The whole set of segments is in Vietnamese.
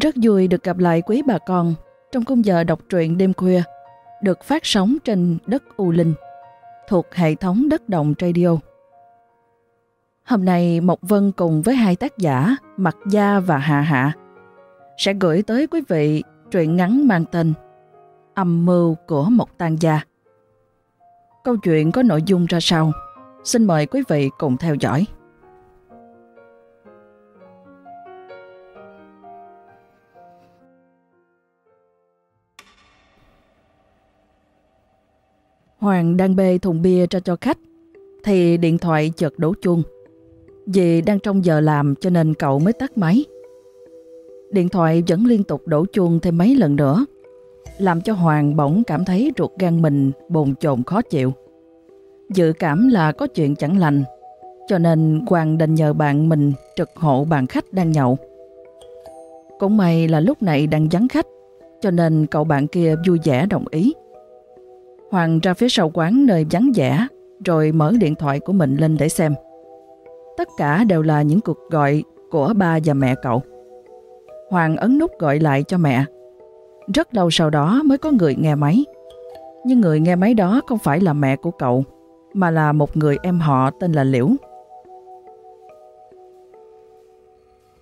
Rất vui được gặp lại quý bà con trong khung giờ đọc truyện đêm khuya được phát sóng trên đất U Linh, thuộc hệ thống đất đồng radio. Hôm nay Mộc Vân cùng với hai tác giả Mặt Gia và Hà Hạ sẽ gửi tới quý vị truyện ngắn mang tên Âm mưu của một tang gia. Câu chuyện có nội dung ra sao? Xin mời quý vị cùng theo dõi. Hoàng đang bê thùng bia ra cho khách, thì điện thoại chợt đổ chuông. Vì đang trong giờ làm cho nên cậu mới tắt máy. Điện thoại vẫn liên tục đổ chuông thêm mấy lần nữa, làm cho Hoàng bỗng cảm thấy ruột gan mình bồn chồn khó chịu. Dự cảm là có chuyện chẳng lành, cho nên Hoàng đành nhờ bạn mình trực hộ bạn khách đang nhậu. Cũng may là lúc này đang vắng khách, cho nên cậu bạn kia vui vẻ đồng ý. Hoàng ra phía sau quán nơi vắng vẻ, rồi mở điện thoại của mình lên để xem. Tất cả đều là những cuộc gọi của ba và mẹ cậu. Hoàng ấn nút gọi lại cho mẹ. Rất lâu sau đó mới có người nghe máy. Nhưng người nghe máy đó không phải là mẹ của cậu, mà là một người em họ tên là Liễu.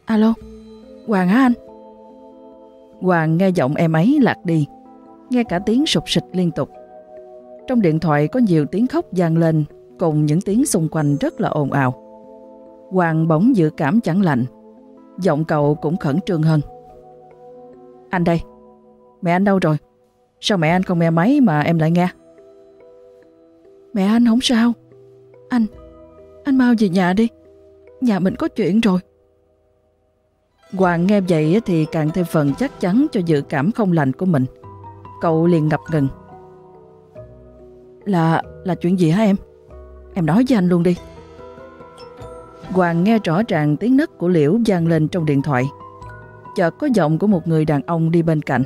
Alo, Hoàng hả anh? Hoàng nghe giọng em ấy lạc đi, nghe cả tiếng sụp sịch liên tục. Trong điện thoại có nhiều tiếng khóc vang lên cùng những tiếng xung quanh rất là ồn ào. Hoàng bỗng dự cảm chẳng lạnh Giọng cậu cũng khẩn trương hơn. Anh đây, mẹ anh đâu rồi? Sao mẹ anh không nghe máy mà em lại nghe? Mẹ anh không sao. Anh, anh mau về nhà đi. Nhà mình có chuyện rồi. Hoàng nghe vậy thì càng thêm phần chắc chắn cho dự cảm không lành của mình. Cậu liền ngập ngừng. Là, là chuyện gì hả em? Em nói với anh luôn đi. Hoàng nghe rõ ràng tiếng nấc của Liễu vang lên trong điện thoại. Chợt có giọng của một người đàn ông đi bên cạnh.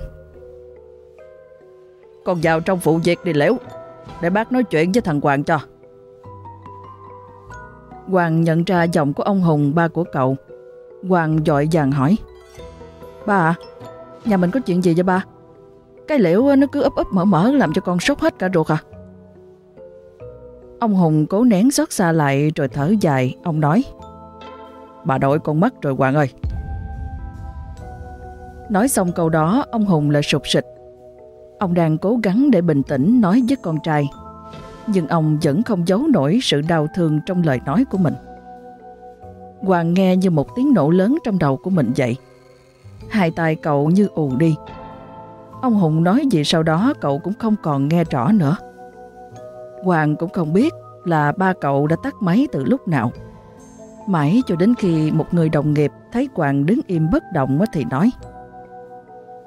Con vào trong phụ việc đi Liễu, để bác nói chuyện với thằng Hoàng cho. Hoàng nhận ra giọng của ông Hùng ba của cậu. Hoàng dội vàng hỏi. Ba à, nhà mình có chuyện gì vậy ba? Cái liễu nó cứ ấp ấp mở mở làm cho con sốt hết cả ruột à? Ông Hùng cố nén xót xa lại rồi thở dài, ông nói. Bà đổi con mất rồi Hoàng ơi. Nói xong câu đó, ông Hùng lại sụp sịch. Ông đang cố gắng để bình tĩnh nói với con trai. Nhưng ông vẫn không giấu nổi sự đau thương trong lời nói của mình. Hoàng nghe như một tiếng nổ lớn trong đầu của mình vậy. Hai tay cậu như ù đi. Ông Hùng nói gì sau đó cậu cũng không còn nghe rõ nữa. Hoàng cũng không biết là ba cậu đã tắt máy từ lúc nào. Mãi cho đến khi một người đồng nghiệp thấy Hoàng đứng im bất động thì nói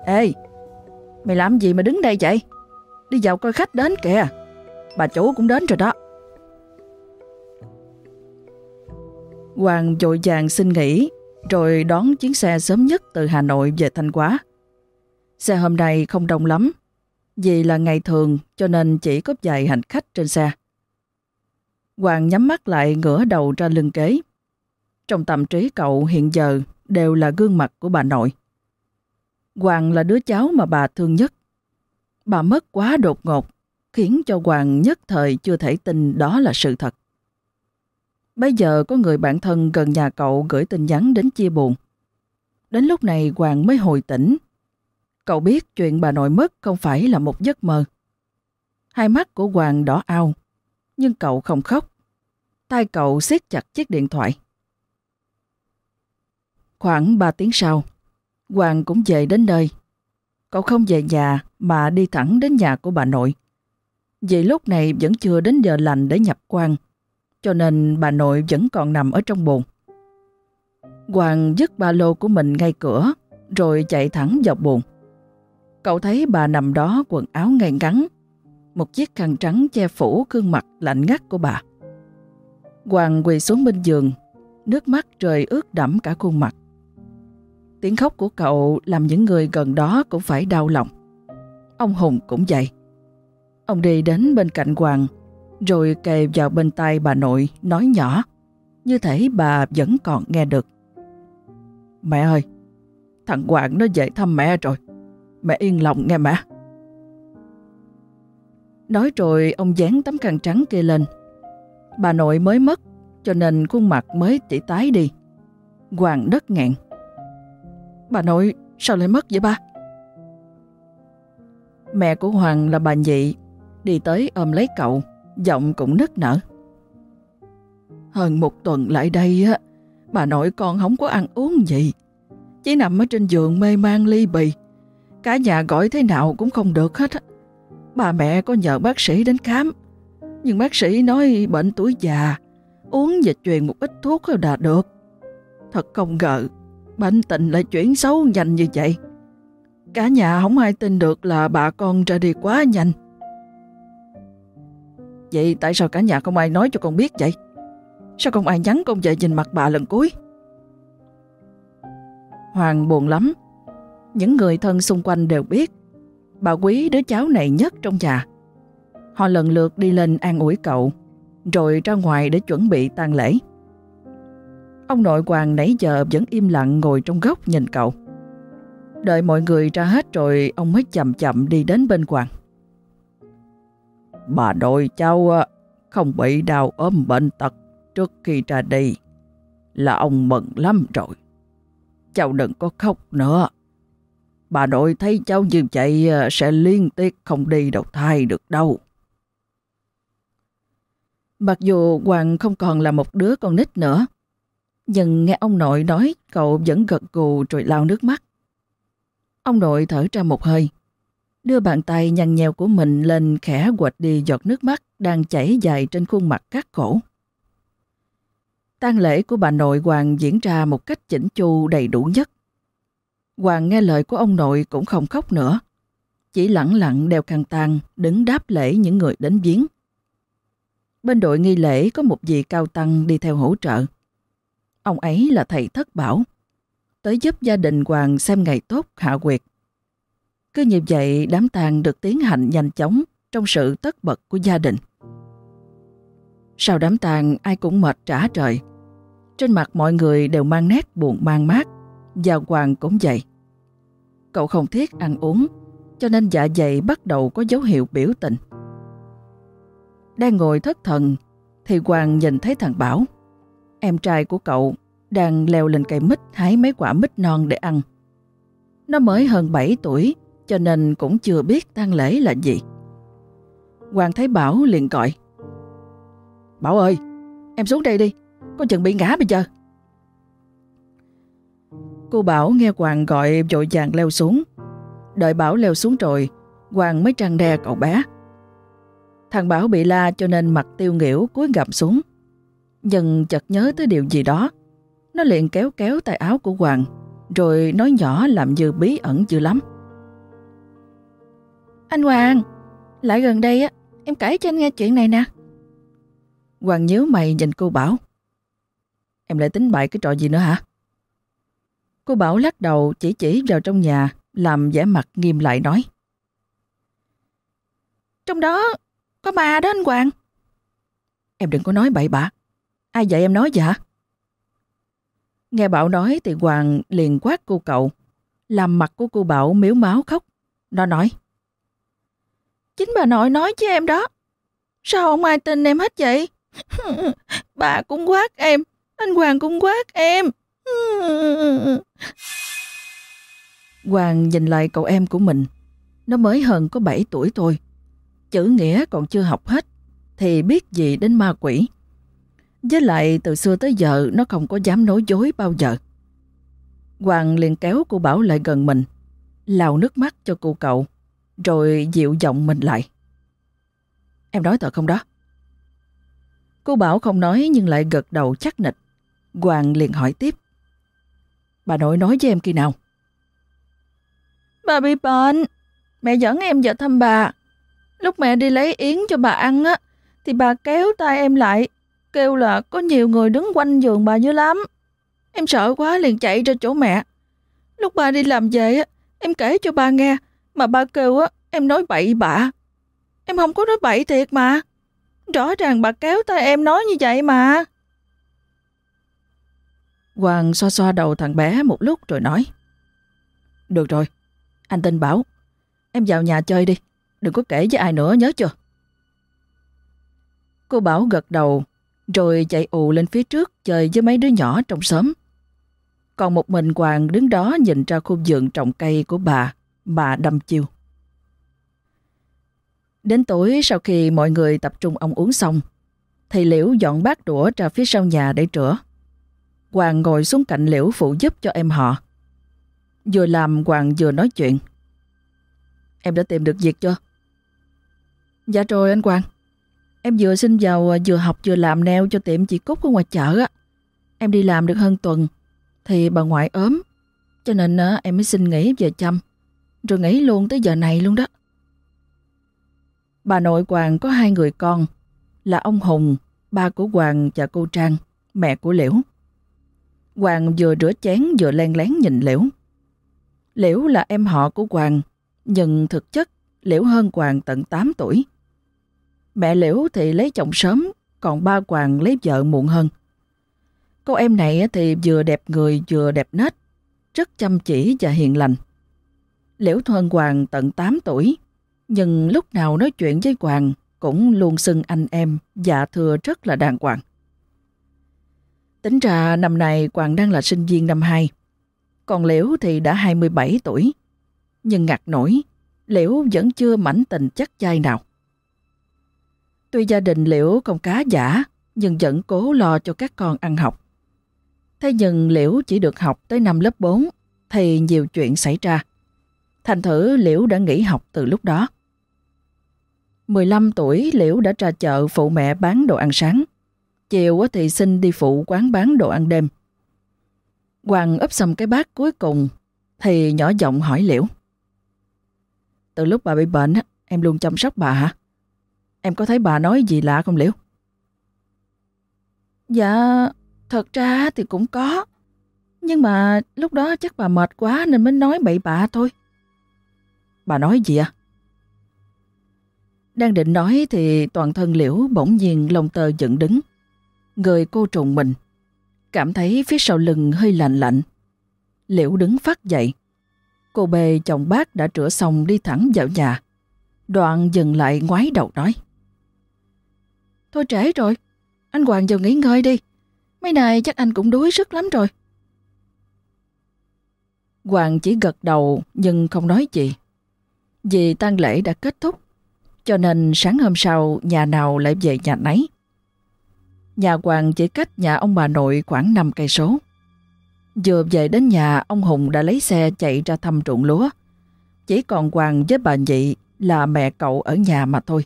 Ê, mày làm gì mà đứng đây vậy? Đi vào coi khách đến kìa. Bà chủ cũng đến rồi đó. Hoàng vội vàng xin nghỉ rồi đón chuyến xe sớm nhất từ Hà Nội về Thanh Hóa. Xe hôm nay không đông lắm vì là ngày thường cho nên chỉ có vài hành khách trên xe. Hoàng nhắm mắt lại ngửa đầu ra lưng kế. Trong tâm trí cậu hiện giờ đều là gương mặt của bà nội. Hoàng là đứa cháu mà bà thương nhất. Bà mất quá đột ngột, khiến cho Hoàng nhất thời chưa thể tin đó là sự thật. Bây giờ có người bạn thân gần nhà cậu gửi tin nhắn đến chia buồn. Đến lúc này Hoàng mới hồi tỉnh Cậu biết chuyện bà nội mất không phải là một giấc mơ. Hai mắt của Hoàng đỏ ao, nhưng cậu không khóc. Tay cậu siết chặt chiếc điện thoại. Khoảng 3 tiếng sau, Hoàng cũng về đến nơi. Cậu không về nhà mà đi thẳng đến nhà của bà nội. Vì lúc này vẫn chưa đến giờ lành để nhập quan, cho nên bà nội vẫn còn nằm ở trong buồn. Hoàng dứt ba lô của mình ngay cửa, rồi chạy thẳng vào buồn. Cậu thấy bà nằm đó quần áo ngay ngắn, một chiếc khăn trắng che phủ gương mặt lạnh ngắt của bà. Hoàng quỳ xuống bên giường, nước mắt trời ướt đẫm cả khuôn mặt. Tiếng khóc của cậu làm những người gần đó cũng phải đau lòng. Ông Hùng cũng vậy. Ông đi đến bên cạnh Hoàng, rồi kề vào bên tay bà nội nói nhỏ, như thể bà vẫn còn nghe được. Mẹ ơi, Thằng Hoàng nó về thăm mẹ rồi. Mẹ yên lòng nghe mẹ. Nói rồi ông dán tấm khăn trắng kia lên. Bà nội mới mất cho nên khuôn mặt mới chỉ tái đi. Hoàng đất ngẹn. Bà nội sao lại mất vậy ba? Mẹ của Hoàng là bà nhị, đi tới ôm lấy cậu, giọng cũng nức nở. Hơn một tuần lại đây á, bà nội con không có ăn uống gì. Chỉ nằm ở trên giường mê man ly bì. Cả nhà gọi thế nào cũng không được hết. Bà mẹ có nhờ bác sĩ đến khám. Nhưng bác sĩ nói bệnh tuổi già, uống và truyền một ít thuốc là được. Thật không ngờ, bệnh tình lại chuyển xấu nhanh như vậy. Cả nhà không ai tin được là bà con ra đi quá nhanh. Vậy tại sao cả nhà không ai nói cho con biết vậy? Sao không ai nhắn con về nhìn mặt bà lần cuối? Hoàng buồn lắm. Những người thân xung quanh đều biết bà quý đứa cháu này nhất trong nhà. Họ lần lượt đi lên an ủi cậu, rồi ra ngoài để chuẩn bị tang lễ. Ông nội Hoàng nãy giờ vẫn im lặng ngồi trong góc nhìn cậu. Đợi mọi người ra hết rồi ông mới chậm chậm đi đến bên Hoàng. Bà nội cháu không bị đau ốm bệnh tật trước khi ra đi là ông mừng lắm rồi. Cháu đừng có khóc nữa. Bà nội thấy cháu như vậy à, sẽ liên tiếp không đi đầu thai được đâu. Mặc dù Hoàng không còn là một đứa con nít nữa, nhưng nghe ông nội nói cậu vẫn gật gù rồi lao nước mắt. Ông nội thở ra một hơi, đưa bàn tay nhăn nheo của mình lên khẽ quệt đi giọt nước mắt đang chảy dài trên khuôn mặt cắt khổ. tang lễ của bà nội Hoàng diễn ra một cách chỉnh chu đầy đủ nhất. Hoàng nghe lời của ông nội cũng không khóc nữa, chỉ lặng lặng đeo khăn tang đứng đáp lễ những người đến viếng. Bên đội nghi lễ có một vị cao tăng đi theo hỗ trợ. Ông ấy là thầy thất bảo, tới giúp gia đình Hoàng xem ngày tốt hạ quyệt. Cứ như vậy đám tang được tiến hành nhanh chóng trong sự tất bật của gia đình. Sau đám tang ai cũng mệt trả trời. Trên mặt mọi người đều mang nét buồn mang mát và Hoàng cũng vậy. Cậu không thiết ăn uống cho nên dạ dày bắt đầu có dấu hiệu biểu tình. Đang ngồi thất thần thì Hoàng nhìn thấy thằng Bảo. Em trai của cậu đang leo lên cây mít hái mấy quả mít non để ăn. Nó mới hơn 7 tuổi cho nên cũng chưa biết tang lễ là gì. Hoàng thấy Bảo liền gọi. Bảo ơi, em xuống đây đi, con chừng bị ngã bây giờ. Cô Bảo nghe Hoàng gọi vội vàng leo xuống. Đợi Bảo leo xuống rồi, Hoàng mới trăng đe cậu bé. Thằng Bảo bị la cho nên mặt tiêu nghỉu cúi gầm xuống. Nhưng chợt nhớ tới điều gì đó. Nó liền kéo kéo tay áo của Hoàng, rồi nói nhỏ làm như bí ẩn dữ lắm. Anh Hoàng, lại gần đây á, em kể cho anh nghe chuyện này nè. Hoàng nhớ mày nhìn cô Bảo. Em lại tính bại cái trò gì nữa hả? Cô Bảo lắc đầu chỉ chỉ vào trong nhà, làm vẻ mặt nghiêm lại nói. Trong đó có ma đó anh Hoàng. Em đừng có nói bậy bạ. Ai dạy em nói vậy? Nghe Bảo nói thì Hoàng liền quát cô cậu. Làm mặt của cô Bảo miếu máu khóc. Nó nói. Chính bà nội nói với em đó. Sao không ai tin em hết vậy? bà cũng quát em. Anh Hoàng cũng quát em. Hoàng nhìn lại cậu em của mình. Nó mới hơn có 7 tuổi thôi. Chữ nghĩa còn chưa học hết thì biết gì đến ma quỷ. Với lại từ xưa tới giờ nó không có dám nói dối bao giờ. Hoàng liền kéo cô Bảo lại gần mình, lau nước mắt cho cô cậu, rồi dịu giọng mình lại. Em nói thật không đó? Cô Bảo không nói nhưng lại gật đầu chắc nịch. Hoàng liền hỏi tiếp. Bà nội nói với em khi nào? Bà bị bệnh. Mẹ dẫn em vào thăm bà. Lúc mẹ đi lấy yến cho bà ăn á, thì bà kéo tay em lại, kêu là có nhiều người đứng quanh giường bà dữ lắm. Em sợ quá liền chạy ra chỗ mẹ. Lúc bà đi làm về á, em kể cho bà nghe, mà bà kêu á, em nói bậy bạ. Em không có nói bậy thiệt mà. Rõ ràng bà kéo tay em nói như vậy mà. Hoàng xoa xoa đầu thằng bé một lúc rồi nói. Được rồi, anh tin Bảo. Em vào nhà chơi đi, đừng có kể với ai nữa nhớ chưa? Cô Bảo gật đầu, rồi chạy ù lên phía trước chơi với mấy đứa nhỏ trong xóm. Còn một mình Hoàng đứng đó nhìn ra khu vườn trồng cây của bà, bà đâm chiêu. Đến tối sau khi mọi người tập trung ông uống xong, thầy Liễu dọn bát đũa ra phía sau nhà để rửa. Hoàng ngồi xuống cạnh Liễu phụ giúp cho em họ. Vừa làm Hoàng vừa nói chuyện. Em đã tìm được việc chưa? Dạ rồi anh Hoàng. Em vừa xin vào à, vừa học vừa làm neo cho tiệm chị Cúc ở ngoài chợ á. Em đi làm được hơn tuần thì bà ngoại ốm cho nên à, em mới xin nghỉ về chăm rồi nghỉ luôn tới giờ này luôn đó. Bà nội Hoàng có hai người con là ông Hùng, ba của Hoàng và cô Trang, mẹ của Liễu. Hoàng vừa rửa chén vừa len lén nhìn Liễu. Liễu là em họ của Hoàng, nhưng thực chất Liễu hơn Hoàng tận 8 tuổi. Mẹ Liễu thì lấy chồng sớm, còn ba Hoàng lấy vợ muộn hơn. Cô em này thì vừa đẹp người vừa đẹp nết, rất chăm chỉ và hiền lành. Liễu hơn Hoàng tận 8 tuổi, nhưng lúc nào nói chuyện với Hoàng cũng luôn xưng anh em và thưa rất là đàng hoàng. Tính ra năm nay Quảng đang là sinh viên năm 2, còn Liễu thì đã 27 tuổi. Nhưng ngặt nổi, Liễu vẫn chưa mảnh tình chắc chai nào. Tuy gia đình Liễu không cá giả, nhưng vẫn cố lo cho các con ăn học. Thế nhưng Liễu chỉ được học tới năm lớp 4, thì nhiều chuyện xảy ra. Thành thử Liễu đã nghỉ học từ lúc đó. 15 tuổi Liễu đã ra chợ phụ mẹ bán đồ ăn sáng. Chiều thì xin đi phụ quán bán đồ ăn đêm. Hoàng ấp xong cái bát cuối cùng thì nhỏ giọng hỏi Liễu. Từ lúc bà bị bệnh em luôn chăm sóc bà hả? Em có thấy bà nói gì lạ không Liễu? Dạ, thật ra thì cũng có. Nhưng mà lúc đó chắc bà mệt quá nên mới nói bậy bạ thôi. Bà nói gì à? Đang định nói thì toàn thân liễu bỗng nhiên lông tơ dựng đứng. Người cô trùng mình. Cảm thấy phía sau lưng hơi lạnh lạnh. Liễu đứng phát dậy. Cô bề chồng bác đã rửa xong đi thẳng vào nhà. Đoạn dừng lại ngoái đầu nói. Thôi trễ rồi, anh Hoàng vào nghỉ ngơi đi. Mấy này chắc anh cũng đuối sức lắm rồi. Hoàng chỉ gật đầu nhưng không nói gì. Vì tang lễ đã kết thúc, cho nên sáng hôm sau nhà nào lại về nhà nấy. Nhà Hoàng chỉ cách nhà ông bà nội khoảng 5 cây số. Vừa về đến nhà, ông Hùng đã lấy xe chạy ra thăm ruộng lúa. Chỉ còn Hoàng với bà Nhị là mẹ cậu ở nhà mà thôi.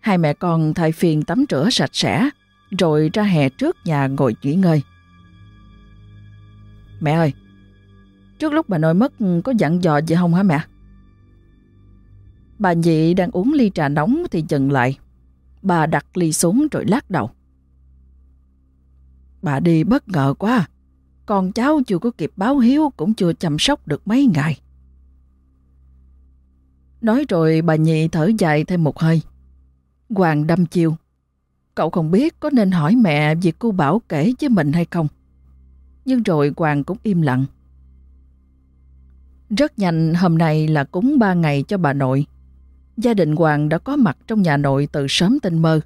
Hai mẹ con thay phiền tắm rửa sạch sẽ, rồi ra hè trước nhà ngồi nghỉ ngơi. Mẹ ơi, trước lúc bà nội mất có dặn dò gì không hả mẹ? Bà nhị đang uống ly trà nóng thì dừng lại. Bà đặt ly xuống rồi lắc đầu. Bà đi bất ngờ quá. Con cháu chưa có kịp báo hiếu cũng chưa chăm sóc được mấy ngày. Nói rồi bà nhị thở dài thêm một hơi. Hoàng đâm chiêu. Cậu không biết có nên hỏi mẹ việc cô Bảo kể với mình hay không. Nhưng rồi Hoàng cũng im lặng. Rất nhanh hôm nay là cúng ba ngày cho bà nội. Gia đình Hoàng đã có mặt trong nhà nội từ sớm tinh mơ.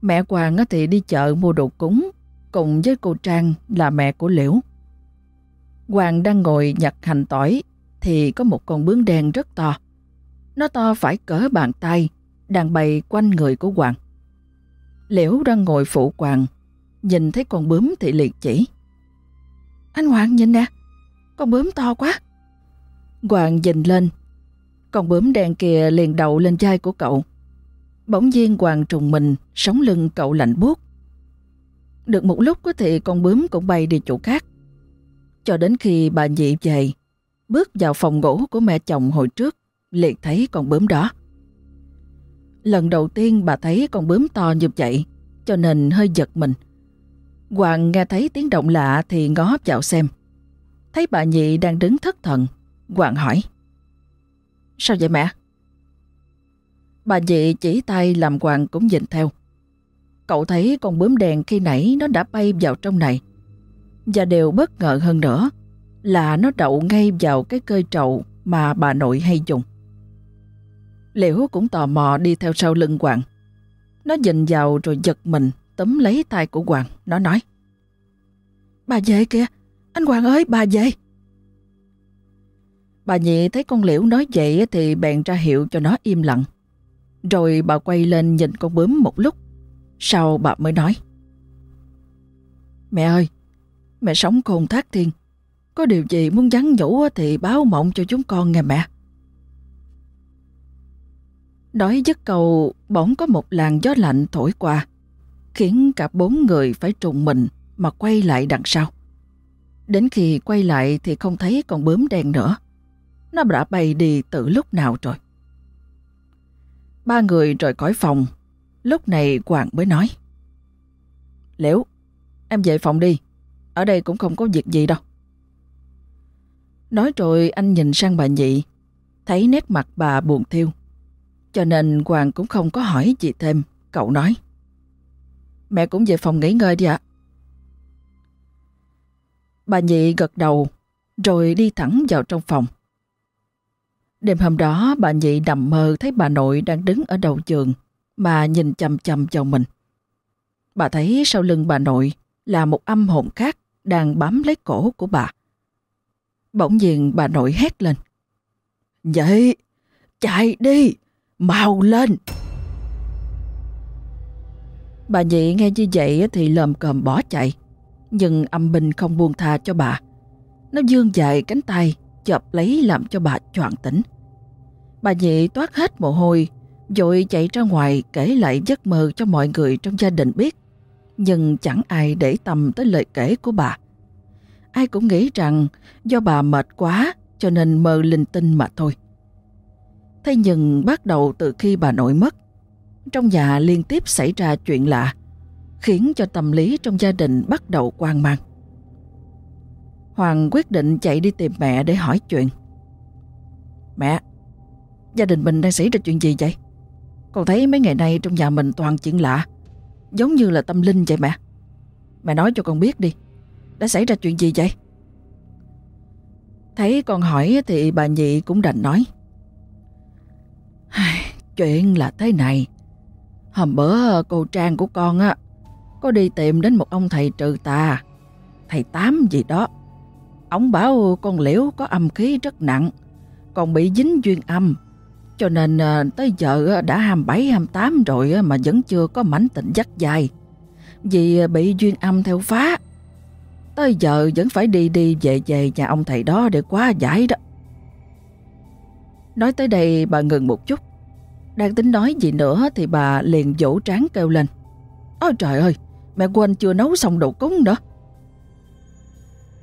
Mẹ Hoàng thì đi chợ mua đồ cúng, cùng với cô Trang là mẹ của Liễu. Hoàng đang ngồi nhặt hành tỏi thì có một con bướm đen rất to. Nó to phải cỡ bàn tay, đang bay quanh người của Hoàng. Liễu đang ngồi phụ Hoàng, nhìn thấy con bướm thì liệt chỉ. Anh Hoàng nhìn nè, con bướm to quá. Hoàng nhìn lên con bướm đen kia liền đậu lên chai của cậu. Bỗng nhiên hoàng trùng mình, sống lưng cậu lạnh buốt. Được một lúc có thì con bướm cũng bay đi chỗ khác. Cho đến khi bà nhị về, bước vào phòng ngủ của mẹ chồng hồi trước, liền thấy con bướm đó. Lần đầu tiên bà thấy con bướm to như vậy, cho nên hơi giật mình. Hoàng nghe thấy tiếng động lạ thì ngó vào xem. Thấy bà nhị đang đứng thất thần, Hoàng hỏi. Sao vậy mẹ? Bà dị chỉ tay làm Hoàng cũng nhìn theo. Cậu thấy con bướm đèn khi nãy nó đã bay vào trong này. Và đều bất ngờ hơn nữa là nó đậu ngay vào cái cơi trậu mà bà nội hay dùng. Liễu cũng tò mò đi theo sau lưng Hoàng. Nó nhìn vào rồi giật mình, tấm lấy tay của Hoàng. Nó nói, Bà về kìa, anh Hoàng ơi, bà về. Bà nhị thấy con Liễu nói vậy thì bèn ra hiệu cho nó im lặng. Rồi bà quay lên nhìn con bướm một lúc. Sau bà mới nói, Mẹ ơi, mẹ sống khôn thác thiên. Có điều gì muốn nhắn nhủ thì báo mộng cho chúng con nghe mẹ. Nói dứt cầu bỗng có một làn gió lạnh thổi qua, khiến cả bốn người phải trùng mình mà quay lại đằng sau. Đến khi quay lại thì không thấy con bướm đen nữa. Nó đã bay đi từ lúc nào rồi. Ba người rời khỏi phòng. Lúc này Hoàng mới nói. Liễu, em về phòng đi. Ở đây cũng không có việc gì đâu. Nói rồi anh nhìn sang bà nhị, thấy nét mặt bà buồn thiêu. Cho nên Hoàng cũng không có hỏi gì thêm, cậu nói. Mẹ cũng về phòng nghỉ ngơi đi ạ. Bà nhị gật đầu, rồi đi thẳng vào trong phòng. Đêm hôm đó bà nhị nằm mơ thấy bà nội đang đứng ở đầu giường mà nhìn chầm chầm vào mình. Bà thấy sau lưng bà nội là một âm hồn khác đang bám lấy cổ của bà. Bỗng nhiên bà nội hét lên. Vậy, chạy đi, mau lên. Bà nhị nghe như vậy thì lầm cầm bỏ chạy. Nhưng âm binh không buông tha cho bà. Nó dương dài cánh tay, chộp lấy làm cho bà choạng tỉnh. Bà nhị toát hết mồ hôi, rồi chạy ra ngoài kể lại giấc mơ cho mọi người trong gia đình biết. Nhưng chẳng ai để tâm tới lời kể của bà. Ai cũng nghĩ rằng do bà mệt quá cho nên mơ linh tinh mà thôi. Thế nhưng bắt đầu từ khi bà nội mất, trong nhà liên tiếp xảy ra chuyện lạ, khiến cho tâm lý trong gia đình bắt đầu quan mang. Hoàng quyết định chạy đi tìm mẹ để hỏi chuyện. Mẹ, gia đình mình đang xảy ra chuyện gì vậy? Con thấy mấy ngày nay trong nhà mình toàn chuyện lạ, giống như là tâm linh vậy mẹ. Mẹ nói cho con biết đi, đã xảy ra chuyện gì vậy? Thấy con hỏi thì bà nhị cũng đành nói. Chuyện là thế này. Hôm bữa cô Trang của con á có đi tìm đến một ông thầy trừ tà, thầy Tám gì đó. Ông bảo con liễu có âm khí rất nặng, còn bị dính duyên âm. Cho nên ờ, tới giờ ờ, đã 27, 28 rồi ờ, mà vẫn chưa có mảnh tịnh dắt dài. Vì bị duyên âm theo phá. Tới giờ vẫn phải đi đi về về nhà ông thầy đó để quá giải đó. Nói tới đây bà ngừng một chút. Đang tính nói gì nữa thì bà liền vỗ trán kêu lên. Ôi trời ơi, mẹ quên chưa nấu xong đồ cúng nữa.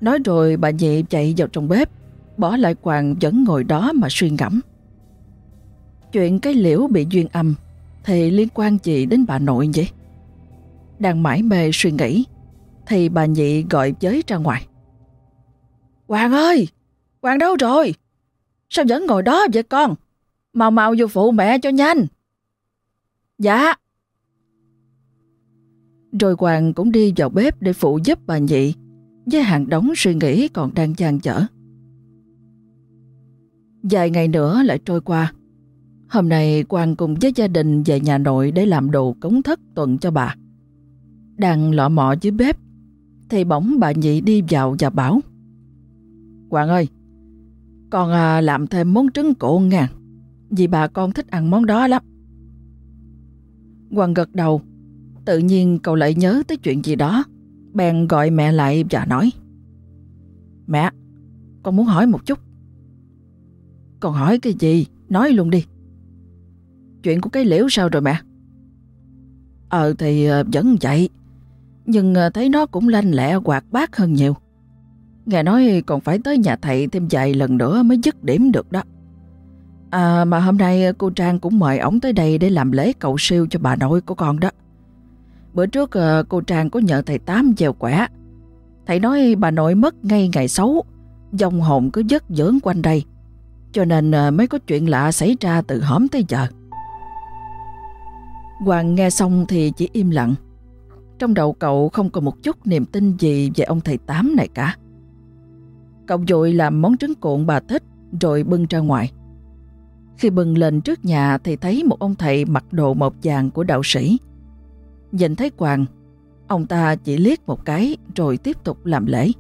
Nói rồi bà nhị chạy vào trong bếp, bỏ lại quàng vẫn ngồi đó mà suy ngẫm. Chuyện cái liễu bị duyên âm thì liên quan gì đến bà nội vậy? Đang mãi mê suy nghĩ thì bà nhị gọi giới ra ngoài. Hoàng ơi! Hoàng đâu rồi? Sao vẫn ngồi đó vậy con? Mau mau vô phụ mẹ cho nhanh. Dạ. Rồi Hoàng cũng đi vào bếp để phụ giúp bà nhị với hàng đống suy nghĩ còn đang dang dở. Vài ngày nữa lại trôi qua. Hôm nay Quang cùng với gia đình về nhà nội để làm đồ cống thất tuần cho bà. Đang lọ mọ dưới bếp thì bỗng bà nhị đi vào và bảo Quang ơi, con à, làm thêm món trứng cổ nha, vì bà con thích ăn món đó lắm. Quang gật đầu, tự nhiên cậu lại nhớ tới chuyện gì đó, bèn gọi mẹ lại và nói Mẹ, con muốn hỏi một chút. Con hỏi cái gì? Nói luôn đi. Chuyện của cái liễu sao rồi mẹ? Ờ thì ờ, vẫn vậy. Nhưng ờ, thấy nó cũng lanh lẹ hoạt bát hơn nhiều. Nghe nói còn phải tới nhà thầy thêm vài lần nữa mới dứt điểm được đó. À mà hôm nay cô Trang cũng mời ổng tới đây để làm lễ cầu siêu cho bà nội của con đó. Bữa trước ờ, cô Trang có nhờ thầy Tám gieo quẻ. Thầy nói bà nội mất ngay ngày xấu, dòng hồn cứ dứt dưỡng quanh đây. Cho nên ờ, mới có chuyện lạ xảy ra từ hóm tới giờ. Hoàng nghe xong thì chỉ im lặng. Trong đầu cậu không còn một chút niềm tin gì về ông thầy Tám này cả. Cậu dội làm món trứng cuộn bà thích rồi bưng ra ngoài. Khi bưng lên trước nhà thì thấy một ông thầy mặc đồ mộc vàng của đạo sĩ. Nhìn thấy Quàng, ông ta chỉ liếc một cái rồi tiếp tục làm lễ.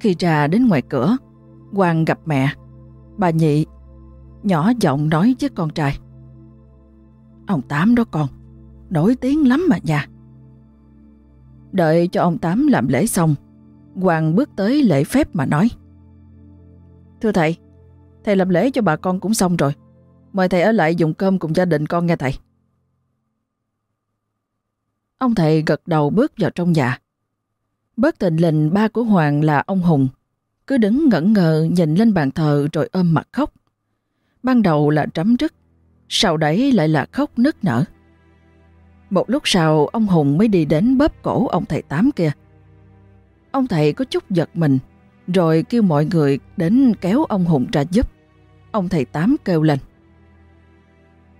Khi ra đến ngoài cửa, Quang gặp mẹ. Bà nhị nhỏ giọng nói với con trai. Ông Tám đó con, nổi tiếng lắm mà nha. Đợi cho ông Tám làm lễ xong, quang bước tới lễ phép mà nói. Thưa thầy, thầy làm lễ cho bà con cũng xong rồi. Mời thầy ở lại dùng cơm cùng gia đình con nghe thầy. Ông thầy gật đầu bước vào trong nhà. bất tình lình ba của Hoàng là ông Hùng, cứ đứng ngẩn ngờ nhìn lên bàn thờ rồi ôm mặt khóc. Ban đầu là trắm rứt, sau đấy lại là khóc nức nở. Một lúc sau ông Hùng mới đi đến bóp cổ ông thầy Tám kia. Ông thầy có chút giật mình, rồi kêu mọi người đến kéo ông Hùng ra giúp. Ông thầy Tám kêu lên.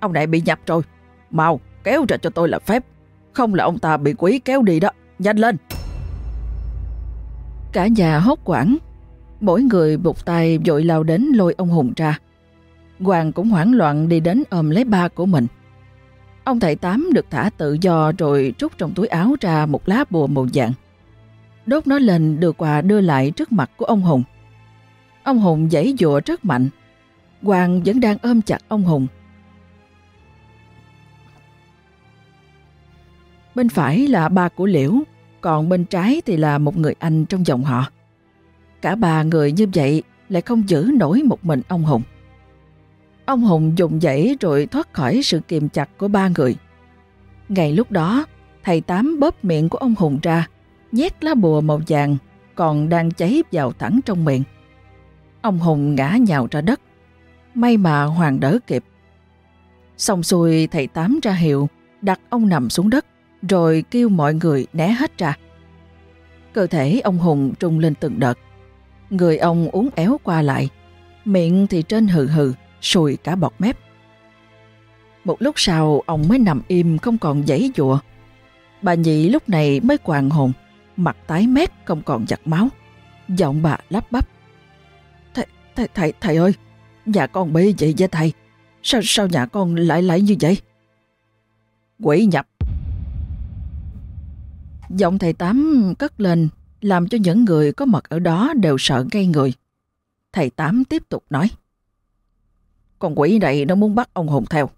Ông này bị nhập rồi, mau kéo ra cho tôi là phép, không là ông ta bị quỷ kéo đi đó, nhanh lên. Cả nhà hốt quảng, mỗi người bục tay vội lao đến lôi ông Hùng ra. Hoàng cũng hoảng loạn đi đến ôm lấy ba của mình. Ông thầy Tám được thả tự do rồi rút trong túi áo ra một lá bùa màu vàng. Đốt nó lên đưa quà đưa lại trước mặt của ông Hùng. Ông Hùng giãy dụa rất mạnh. Hoàng vẫn đang ôm chặt ông Hùng. Bên phải là ba của Liễu, còn bên trái thì là một người anh trong dòng họ. Cả ba người như vậy lại không giữ nổi một mình ông Hùng. Ông Hùng dùng dãy rồi thoát khỏi sự kiềm chặt của ba người. Ngày lúc đó, thầy Tám bóp miệng của ông Hùng ra, nhét lá bùa màu vàng còn đang cháy vào thẳng trong miệng. Ông Hùng ngã nhào ra đất. May mà Hoàng đỡ kịp. Xong xuôi thầy Tám ra hiệu, đặt ông nằm xuống đất, rồi kêu mọi người né hết ra. Cơ thể ông Hùng trung lên từng đợt. Người ông uống éo qua lại, miệng thì trên hừ hừ, sùi cả bọt mép. Một lúc sau, ông mới nằm im không còn giấy dụa. Bà nhị lúc này mới quàng hồn, mặt tái mét không còn giặt máu. Giọng bà lắp bắp. Thầy, thầy, thầy, thầy ơi, nhà con bị vậy với thầy. Sao, sao nhà con lại lại như vậy? Quỷ nhập. Giọng thầy Tám cất lên, làm cho những người có mặt ở đó đều sợ gây người. Thầy Tám tiếp tục nói. Con quỷ này nó muốn bắt ông Hùng theo.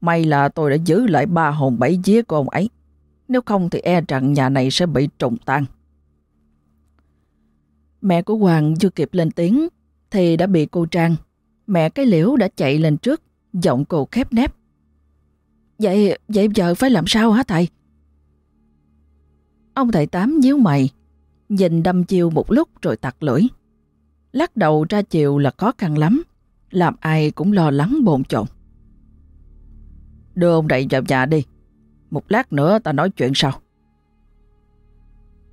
May là tôi đã giữ lại ba hồn bảy vía của ông ấy. Nếu không thì e rằng nhà này sẽ bị trùng tan. Mẹ của Hoàng chưa kịp lên tiếng thì đã bị cô Trang, mẹ cái liễu đã chạy lên trước, giọng cô khép nép. Vậy, vậy giờ phải làm sao hả thầy? Ông thầy Tám nhíu mày, nhìn đâm chiêu một lúc rồi tặc lưỡi. Lắc đầu ra chiều là khó khăn lắm làm ai cũng lo lắng bồn chồn. Đưa ông đậy vào nhà đi, một lát nữa ta nói chuyện sau.